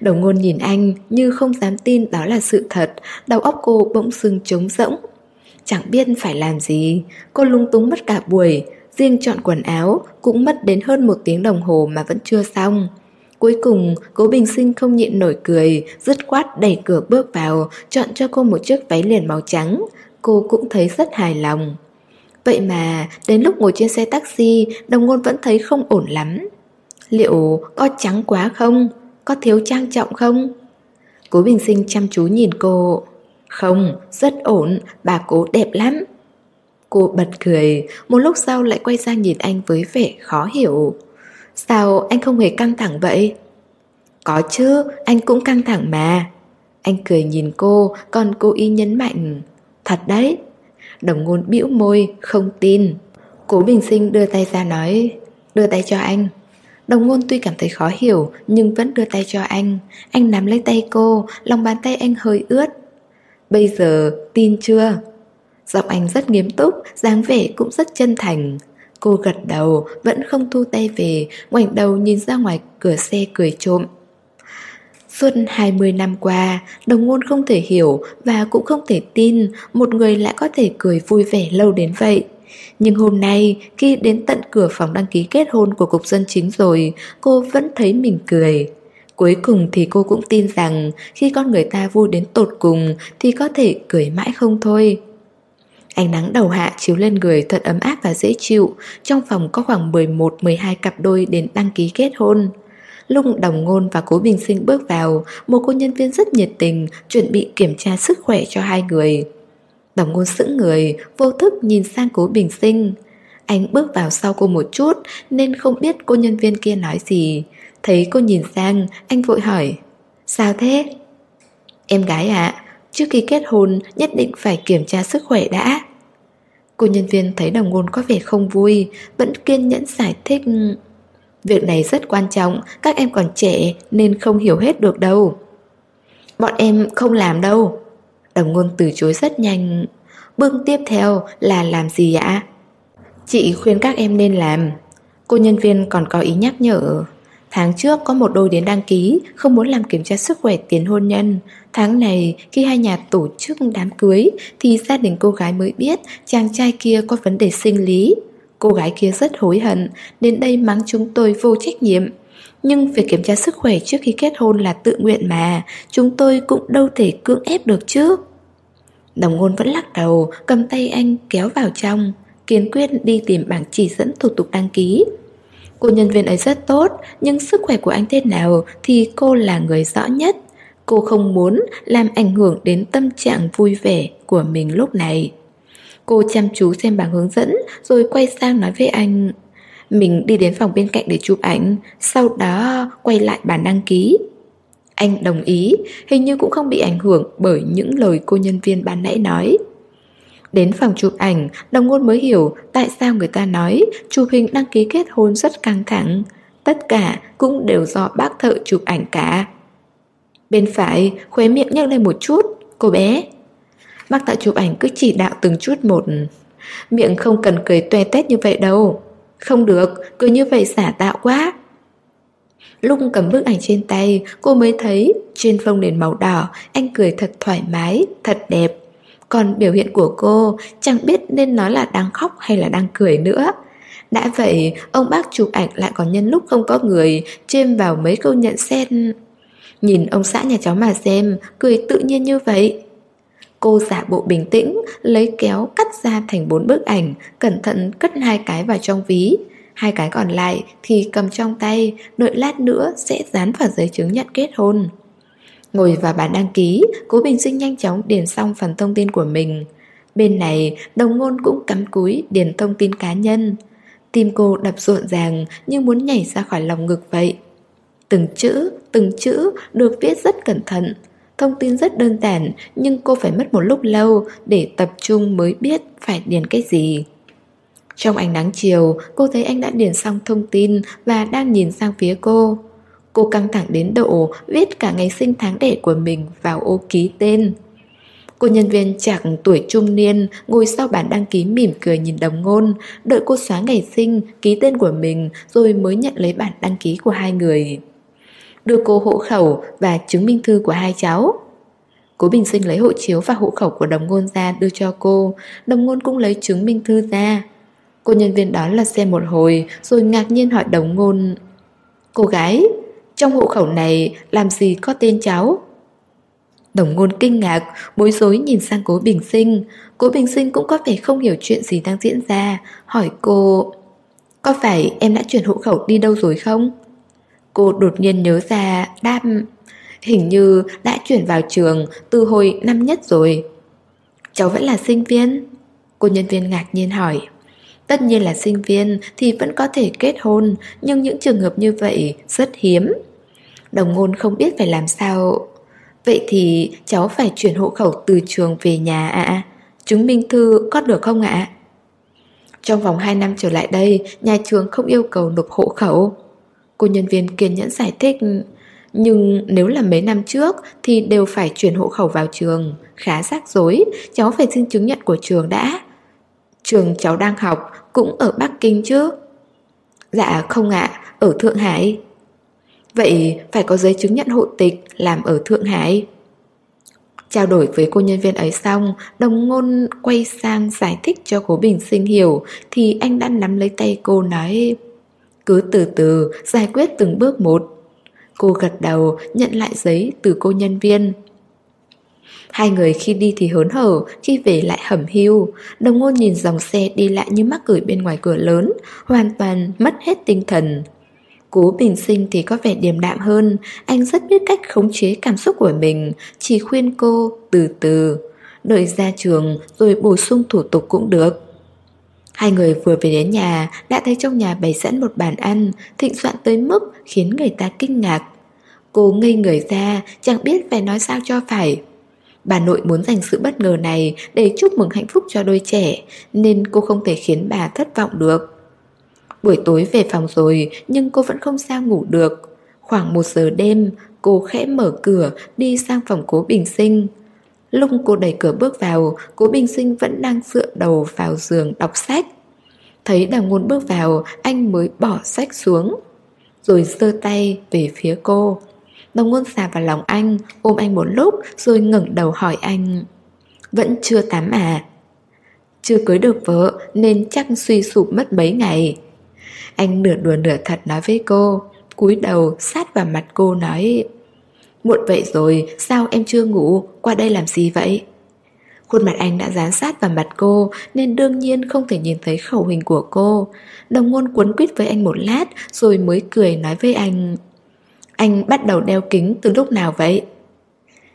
Đồng ngôn nhìn anh như không dám tin đó là sự thật Đầu óc cô bỗng sưng trống rỗng Chẳng biết phải làm gì Cô lung túng mất cả buổi Riêng chọn quần áo cũng mất đến hơn một tiếng đồng hồ mà vẫn chưa xong Cuối cùng, cố bình sinh không nhịn nổi cười, dứt khoát đẩy cửa bước vào, chọn cho cô một chiếc váy liền màu trắng. Cô cũng thấy rất hài lòng. Vậy mà đến lúc ngồi trên xe taxi Đồng ngôn vẫn thấy không ổn lắm Liệu có trắng quá không? Có thiếu trang trọng không? Cố bình sinh chăm chú nhìn cô Không, rất ổn, bà cố đẹp lắm. Cô bật cười, một lúc sau lại quay sang nhìn anh với vẻ khó hiểu. Sao anh không hề căng thẳng vậy? Có chứ, anh cũng căng thẳng mà. Anh cười nhìn cô, còn cô y nhấn mạnh. Thật đấy. Đồng ngôn bĩu môi, không tin. Cố Bình Sinh đưa tay ra nói, đưa tay cho anh. Đồng ngôn tuy cảm thấy khó hiểu nhưng vẫn đưa tay cho anh. Anh nắm lấy tay cô, lòng bàn tay anh hơi ướt. Bây giờ tin chưa? Giọng anh rất nghiêm túc, dáng vẻ cũng rất chân thành. Cô gật đầu, vẫn không thu tay về, ngoảnh đầu nhìn ra ngoài cửa xe cười trộm. Suốt 20 năm qua, đồng ngôn không thể hiểu và cũng không thể tin một người lại có thể cười vui vẻ lâu đến vậy. Nhưng hôm nay, khi đến tận cửa phòng đăng ký kết hôn của Cục Dân Chính rồi, cô vẫn thấy mình cười. Cuối cùng thì cô cũng tin rằng khi con người ta vui đến tột cùng thì có thể cười mãi không thôi. Ánh nắng đầu hạ chiếu lên người thật ấm áp và dễ chịu, trong phòng có khoảng 11-12 cặp đôi đến đăng ký kết hôn. Lúc đồng ngôn và cố bình sinh bước vào, một cô nhân viên rất nhiệt tình chuẩn bị kiểm tra sức khỏe cho hai người. Đồng ngôn sững người, vô thức nhìn sang cố bình sinh. Anh bước vào sau cô một chút nên không biết cô nhân viên kia nói gì. Thấy cô nhìn sang, anh vội hỏi Sao thế? Em gái ạ, trước khi kết hôn nhất định phải kiểm tra sức khỏe đã. Cô nhân viên thấy đồng ngôn có vẻ không vui, vẫn kiên nhẫn giải thích Việc này rất quan trọng, các em còn trẻ nên không hiểu hết được đâu. Bọn em không làm đâu. Đồng ngôn từ chối rất nhanh. Bước tiếp theo là làm gì ạ? Chị khuyên các em nên làm. Cô nhân viên còn có ý nhắc nhở. Tháng trước có một đôi đến đăng ký, không muốn làm kiểm tra sức khỏe tiền hôn nhân. Tháng này, khi hai nhà tổ chức đám cưới, thì gia đình cô gái mới biết chàng trai kia có vấn đề sinh lý. Cô gái kia rất hối hận, đến đây mắng chúng tôi vô trách nhiệm. Nhưng việc kiểm tra sức khỏe trước khi kết hôn là tự nguyện mà, chúng tôi cũng đâu thể cưỡng ép được chứ. Đồng ngôn vẫn lắc đầu, cầm tay anh kéo vào trong, kiên quyết đi tìm bảng chỉ dẫn thủ tục đăng ký. Cô nhân viên ấy rất tốt, nhưng sức khỏe của anh thế nào thì cô là người rõ nhất. Cô không muốn làm ảnh hưởng đến tâm trạng vui vẻ của mình lúc này. Cô chăm chú xem bảng hướng dẫn rồi quay sang nói với anh Mình đi đến phòng bên cạnh để chụp ảnh Sau đó quay lại bản đăng ký Anh đồng ý Hình như cũng không bị ảnh hưởng bởi những lời cô nhân viên ban nãy nói Đến phòng chụp ảnh, đồng ngôn mới hiểu tại sao người ta nói chụp hình đăng ký kết hôn rất căng thẳng. Tất cả cũng đều do bác thợ chụp ảnh cả. Bên phải, khóe miệng nhắc lên một chút, cô bé. Bác thợ chụp ảnh cứ chỉ đạo từng chút một. Miệng không cần cười toe tét như vậy đâu. Không được, cứ như vậy xả tạo quá. Lúc cầm bức ảnh trên tay, cô mới thấy trên phông nền màu đỏ, anh cười thật thoải mái, thật đẹp. Còn biểu hiện của cô chẳng biết nên nói là đang khóc hay là đang cười nữa. Đã vậy, ông bác chụp ảnh lại còn nhân lúc không có người, chêm vào mấy câu nhận xét. Nhìn ông xã nhà cháu mà xem, cười tự nhiên như vậy. Cô giả bộ bình tĩnh, lấy kéo cắt ra thành bốn bức ảnh, cẩn thận cất hai cái vào trong ví. Hai cái còn lại thì cầm trong tay, đợi lát nữa sẽ dán vào giấy chứng nhận kết hôn. Ngồi vào bàn đăng ký, cố bình sinh nhanh chóng điền xong phần thông tin của mình. Bên này, đồng ngôn cũng cắm cúi điền thông tin cá nhân. Tim cô đập rộn ràng như muốn nhảy ra khỏi lòng ngực vậy. Từng chữ, từng chữ được viết rất cẩn thận. Thông tin rất đơn giản nhưng cô phải mất một lúc lâu để tập trung mới biết phải điền cái gì. Trong ánh nắng chiều, cô thấy anh đã điền xong thông tin và đang nhìn sang phía cô. Cô căng thẳng đến độ viết cả ngày sinh tháng đẻ của mình vào ô ký tên. Cô nhân viên chạc tuổi trung niên ngồi sau bàn đăng ký mỉm cười nhìn đồng ngôn, đợi cô xóa ngày sinh, ký tên của mình rồi mới nhận lấy bản đăng ký của hai người. Đưa cô hộ khẩu và chứng minh thư của hai cháu. Cố Bình Sinh lấy hộ chiếu và hộ khẩu của đồng ngôn ra đưa cho cô, đồng ngôn cũng lấy chứng minh thư ra. Cô nhân viên đó là xem một hồi rồi ngạc nhiên hỏi đồng ngôn Cô gái, trong hộ khẩu này làm gì có tên cháu? Đồng ngôn kinh ngạc, bối rối nhìn sang cố bình sinh. Cố bình sinh cũng có vẻ không hiểu chuyện gì đang diễn ra Hỏi cô Có phải em đã chuyển hộ khẩu đi đâu rồi không? Cô đột nhiên nhớ ra đam Hình như đã chuyển vào trường từ hồi năm nhất rồi. Cháu vẫn là sinh viên? Cô nhân viên ngạc nhiên hỏi. Tất nhiên là sinh viên thì vẫn có thể kết hôn Nhưng những trường hợp như vậy rất hiếm. Đồng ngôn không biết phải làm sao. Vậy thì cháu phải chuyển hộ khẩu từ trường về nhà ạ. Chứng minh thư có được không ạ? Trong vòng 2 năm trở lại đây, Nhà trường không yêu cầu nộp hộ khẩu. Cô nhân viên kiên nhẫn giải thích, Nhưng nếu là mấy năm trước Thì đều phải chuyển hộ khẩu vào trường. Khá rắc rối, Cháu phải xin chứng nhận của trường đã. Trường cháu đang học Cũng ở Bắc Kinh chứ. Dạ không ạ. Ở Thượng Hải. Vậy phải có giấy chứng nhận hộ tịch Làm ở Thượng Hải Trao đổi với cô nhân viên ấy xong Đồng ngôn quay sang giải thích cho cố bình sinh hiểu Thì anh đã nắm lấy tay cô nói Cứ từ từ giải quyết từng bước một Cô gật đầu nhận lại giấy từ cô nhân viên Hai người khi đi thì hớn hở, khi về lại hầm hưu. Đồng ngôn nhìn dòng xe đi lại như mắc gửi bên ngoài cửa lớn, hoàn toàn mất hết tinh thần. Cố bình sinh thì có vẻ điềm đạm hơn, anh rất biết cách khống chế cảm xúc của mình, chỉ khuyên cô từ từ. Đợi ra trường rồi bổ sung thủ tục cũng được. Hai người vừa về đến nhà đã thấy trong nhà bày sẵn một bàn ăn, thịnh soạn tới mức khiến người ta kinh ngạc. Cô ngây người ra, chẳng biết phải nói sao cho phải. Bà nội muốn dành sự bất ngờ này để chúc mừng hạnh phúc cho đôi trẻ, nên cô không thể khiến bà thất vọng được. Buổi tối về phòng rồi nhưng cô vẫn không sao ngủ được. Khoảng một giờ đêm, cô khẽ mở cửa đi sang phòng cố bình sinh. Lúc cô đẩy cửa bước vào, cố bình sinh vẫn đang dựa đầu vào giường đọc sách. Thấy đào ngôn bước vào, anh mới bỏ sách xuống. Rồi giơ tay về phía cô. Đồng ngôn xà vào lòng anh, ôm anh một lúc rồi ngẩng đầu hỏi anh. Vẫn chưa tắm à? Chưa cưới được vợ nên chắc suy sụp mất mấy ngày. Anh nửa đùa nửa thật nói với cô cúi đầu sát vào mặt cô nói Muộn vậy rồi, sao em chưa ngủ, qua đây làm gì vậy? Khuôn mặt anh đã dán sát vào mặt cô Nên đương nhiên không thể nhìn thấy khẩu hình của cô Đồng ngôn cuốn quýt với anh một lát Rồi mới cười nói với anh Anh bắt đầu đeo kính từ lúc nào vậy?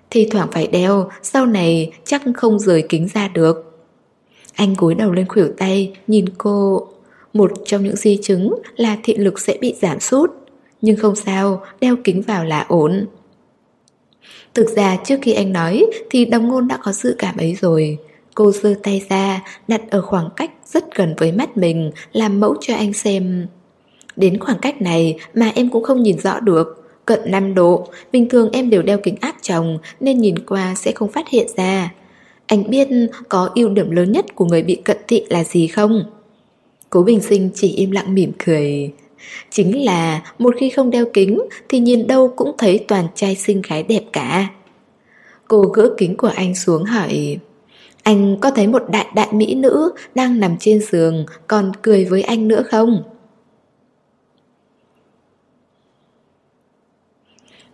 Thì thoảng phải đeo Sau này chắc không rời kính ra được Anh cúi đầu lên khuỷu tay Nhìn cô một trong những di chứng là thị lực sẽ bị giảm sút Nhưng không sao, đeo kính vào là ổn. Thực ra trước khi anh nói thì đồng ngôn đã có dự cảm ấy rồi. Cô giơ tay ra, đặt ở khoảng cách rất gần với mắt mình Làm mẫu cho anh xem. Đến khoảng cách này mà em cũng không nhìn rõ được Cận 5 độ, bình thường em đều đeo kính áp tròng Nên nhìn qua sẽ không phát hiện ra. Anh biết có ưu điểm lớn nhất của người bị cận thị là gì không? Cố Bình Sinh chỉ im lặng mỉm cười Chính là một khi không đeo kính, Thì nhìn đâu cũng thấy toàn trai xinh gái đẹp cả Cô gỡ kính của anh xuống hỏi, Anh có thấy một đại đại mỹ nữ Đang nằm trên giường Còn cười với anh nữa không?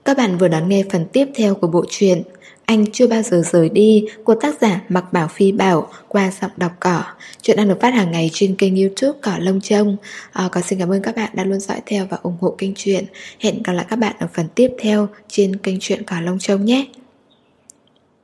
Các bạn vừa đón nghe phần tiếp theo của bộ truyện anh chưa bao giờ rời đi của tác giả Mặc Bảo Phi Bảo qua giọng đọc cỏ. Chuyện đang được phát hàng ngày trên kênh youtube Cỏ Lông Trông. Ờ, à, còn xin cảm ơn các bạn đã luôn dõi theo và ủng hộ kênh truyện. Hẹn gặp lại các bạn ở phần tiếp theo trên kênh truyện Cỏ Lông Trông nhé.